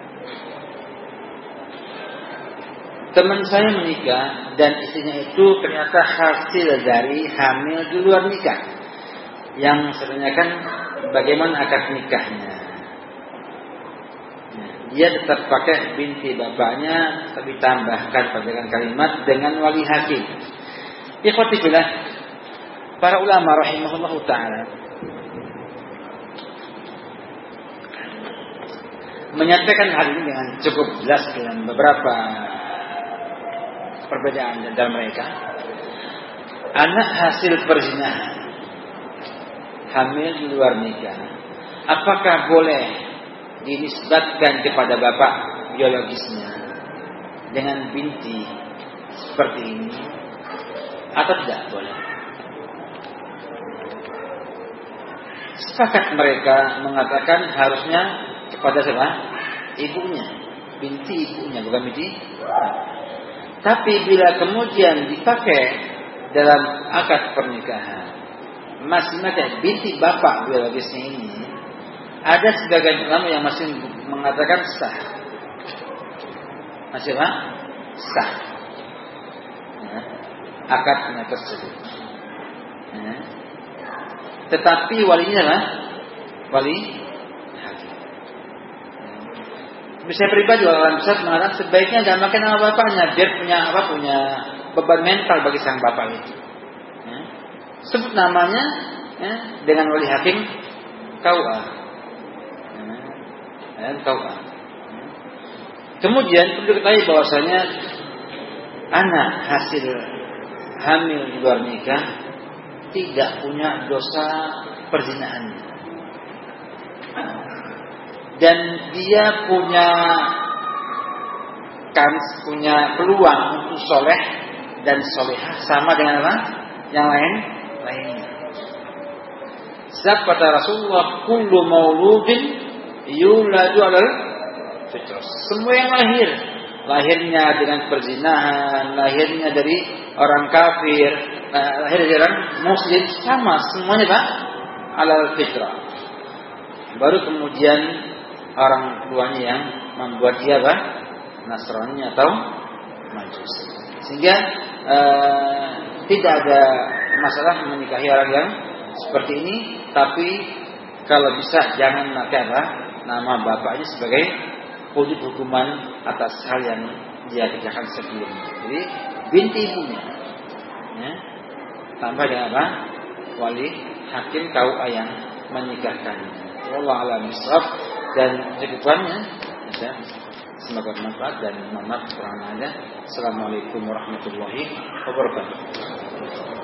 Teman saya menikah dan istrinya itu ternyata hasil dari hamil di luar nikah. Yang sebenarnya kan bagaimana akad nikahnya. Dia tetap pakai binti bapaknya tapi tambahkan pada kalimat dengan wali hakim. Ikhwati para ulama rahimahullah taala menyatakan hal ini dengan cukup jelas dengan beberapa perbedaan dalam mereka. Anak hasil perzinahan, hamil di luar nikah, apakah boleh dinisbatkan kepada bapak biologisnya dengan binti seperti ini atau tidak boleh? Sepakat mereka mengatakan harusnya kepada siapa? Ibunya. Binti ibunya, bukan binti. Tapi bila kemudian dipakai dalam akad pernikahan, masih ada binti bapak biologisnya ini, ada sebagian ulama yang masih mengatakan sah. Masih apa? Sah. Ya. Akadnya tersebut. Ya. Tetapi walinya lah, wali Bisa pribadi orang besar mengatakan sebaiknya jangan makan nama bapaknya biar punya apa punya beban mental bagi sang bapak itu. Ya. Sebut namanya ya, dengan wali hakim KUA. Ya, KUA. Ya. Kemudian perlu diketahui bahwasanya anak hasil hamil di luar nikah tidak punya dosa perzinahan dan dia punya kan punya peluang untuk soleh dan solehah sama dengan apa? Yang lain lainnya. Sebab kata Rasulullah, kullu mauludin yuladu alal fitrah. Semua yang lahir, lahirnya dengan perzinahan, lahirnya dari orang kafir, lahir dari orang muslim sama semuanya pak alal fitrah. Baru kemudian orang tuanya yang membuat dia apa? Nasrani atau Majusi. Sehingga ee, tidak ada masalah menikahi orang yang seperti ini, tapi kalau bisa jangan pakai apa? Nama bapaknya sebagai wujud hukuman atas hal yang dia kerjakan sebelumnya. Jadi binti ibunya. Ya. Tambah dengan apa? Wali hakim kau yang menikahkannya. Allah alam dan cukupannya ya, semoga bermanfaat dan mohon kurang ada. Assalamualaikum warahmatullahi wabarakatuh.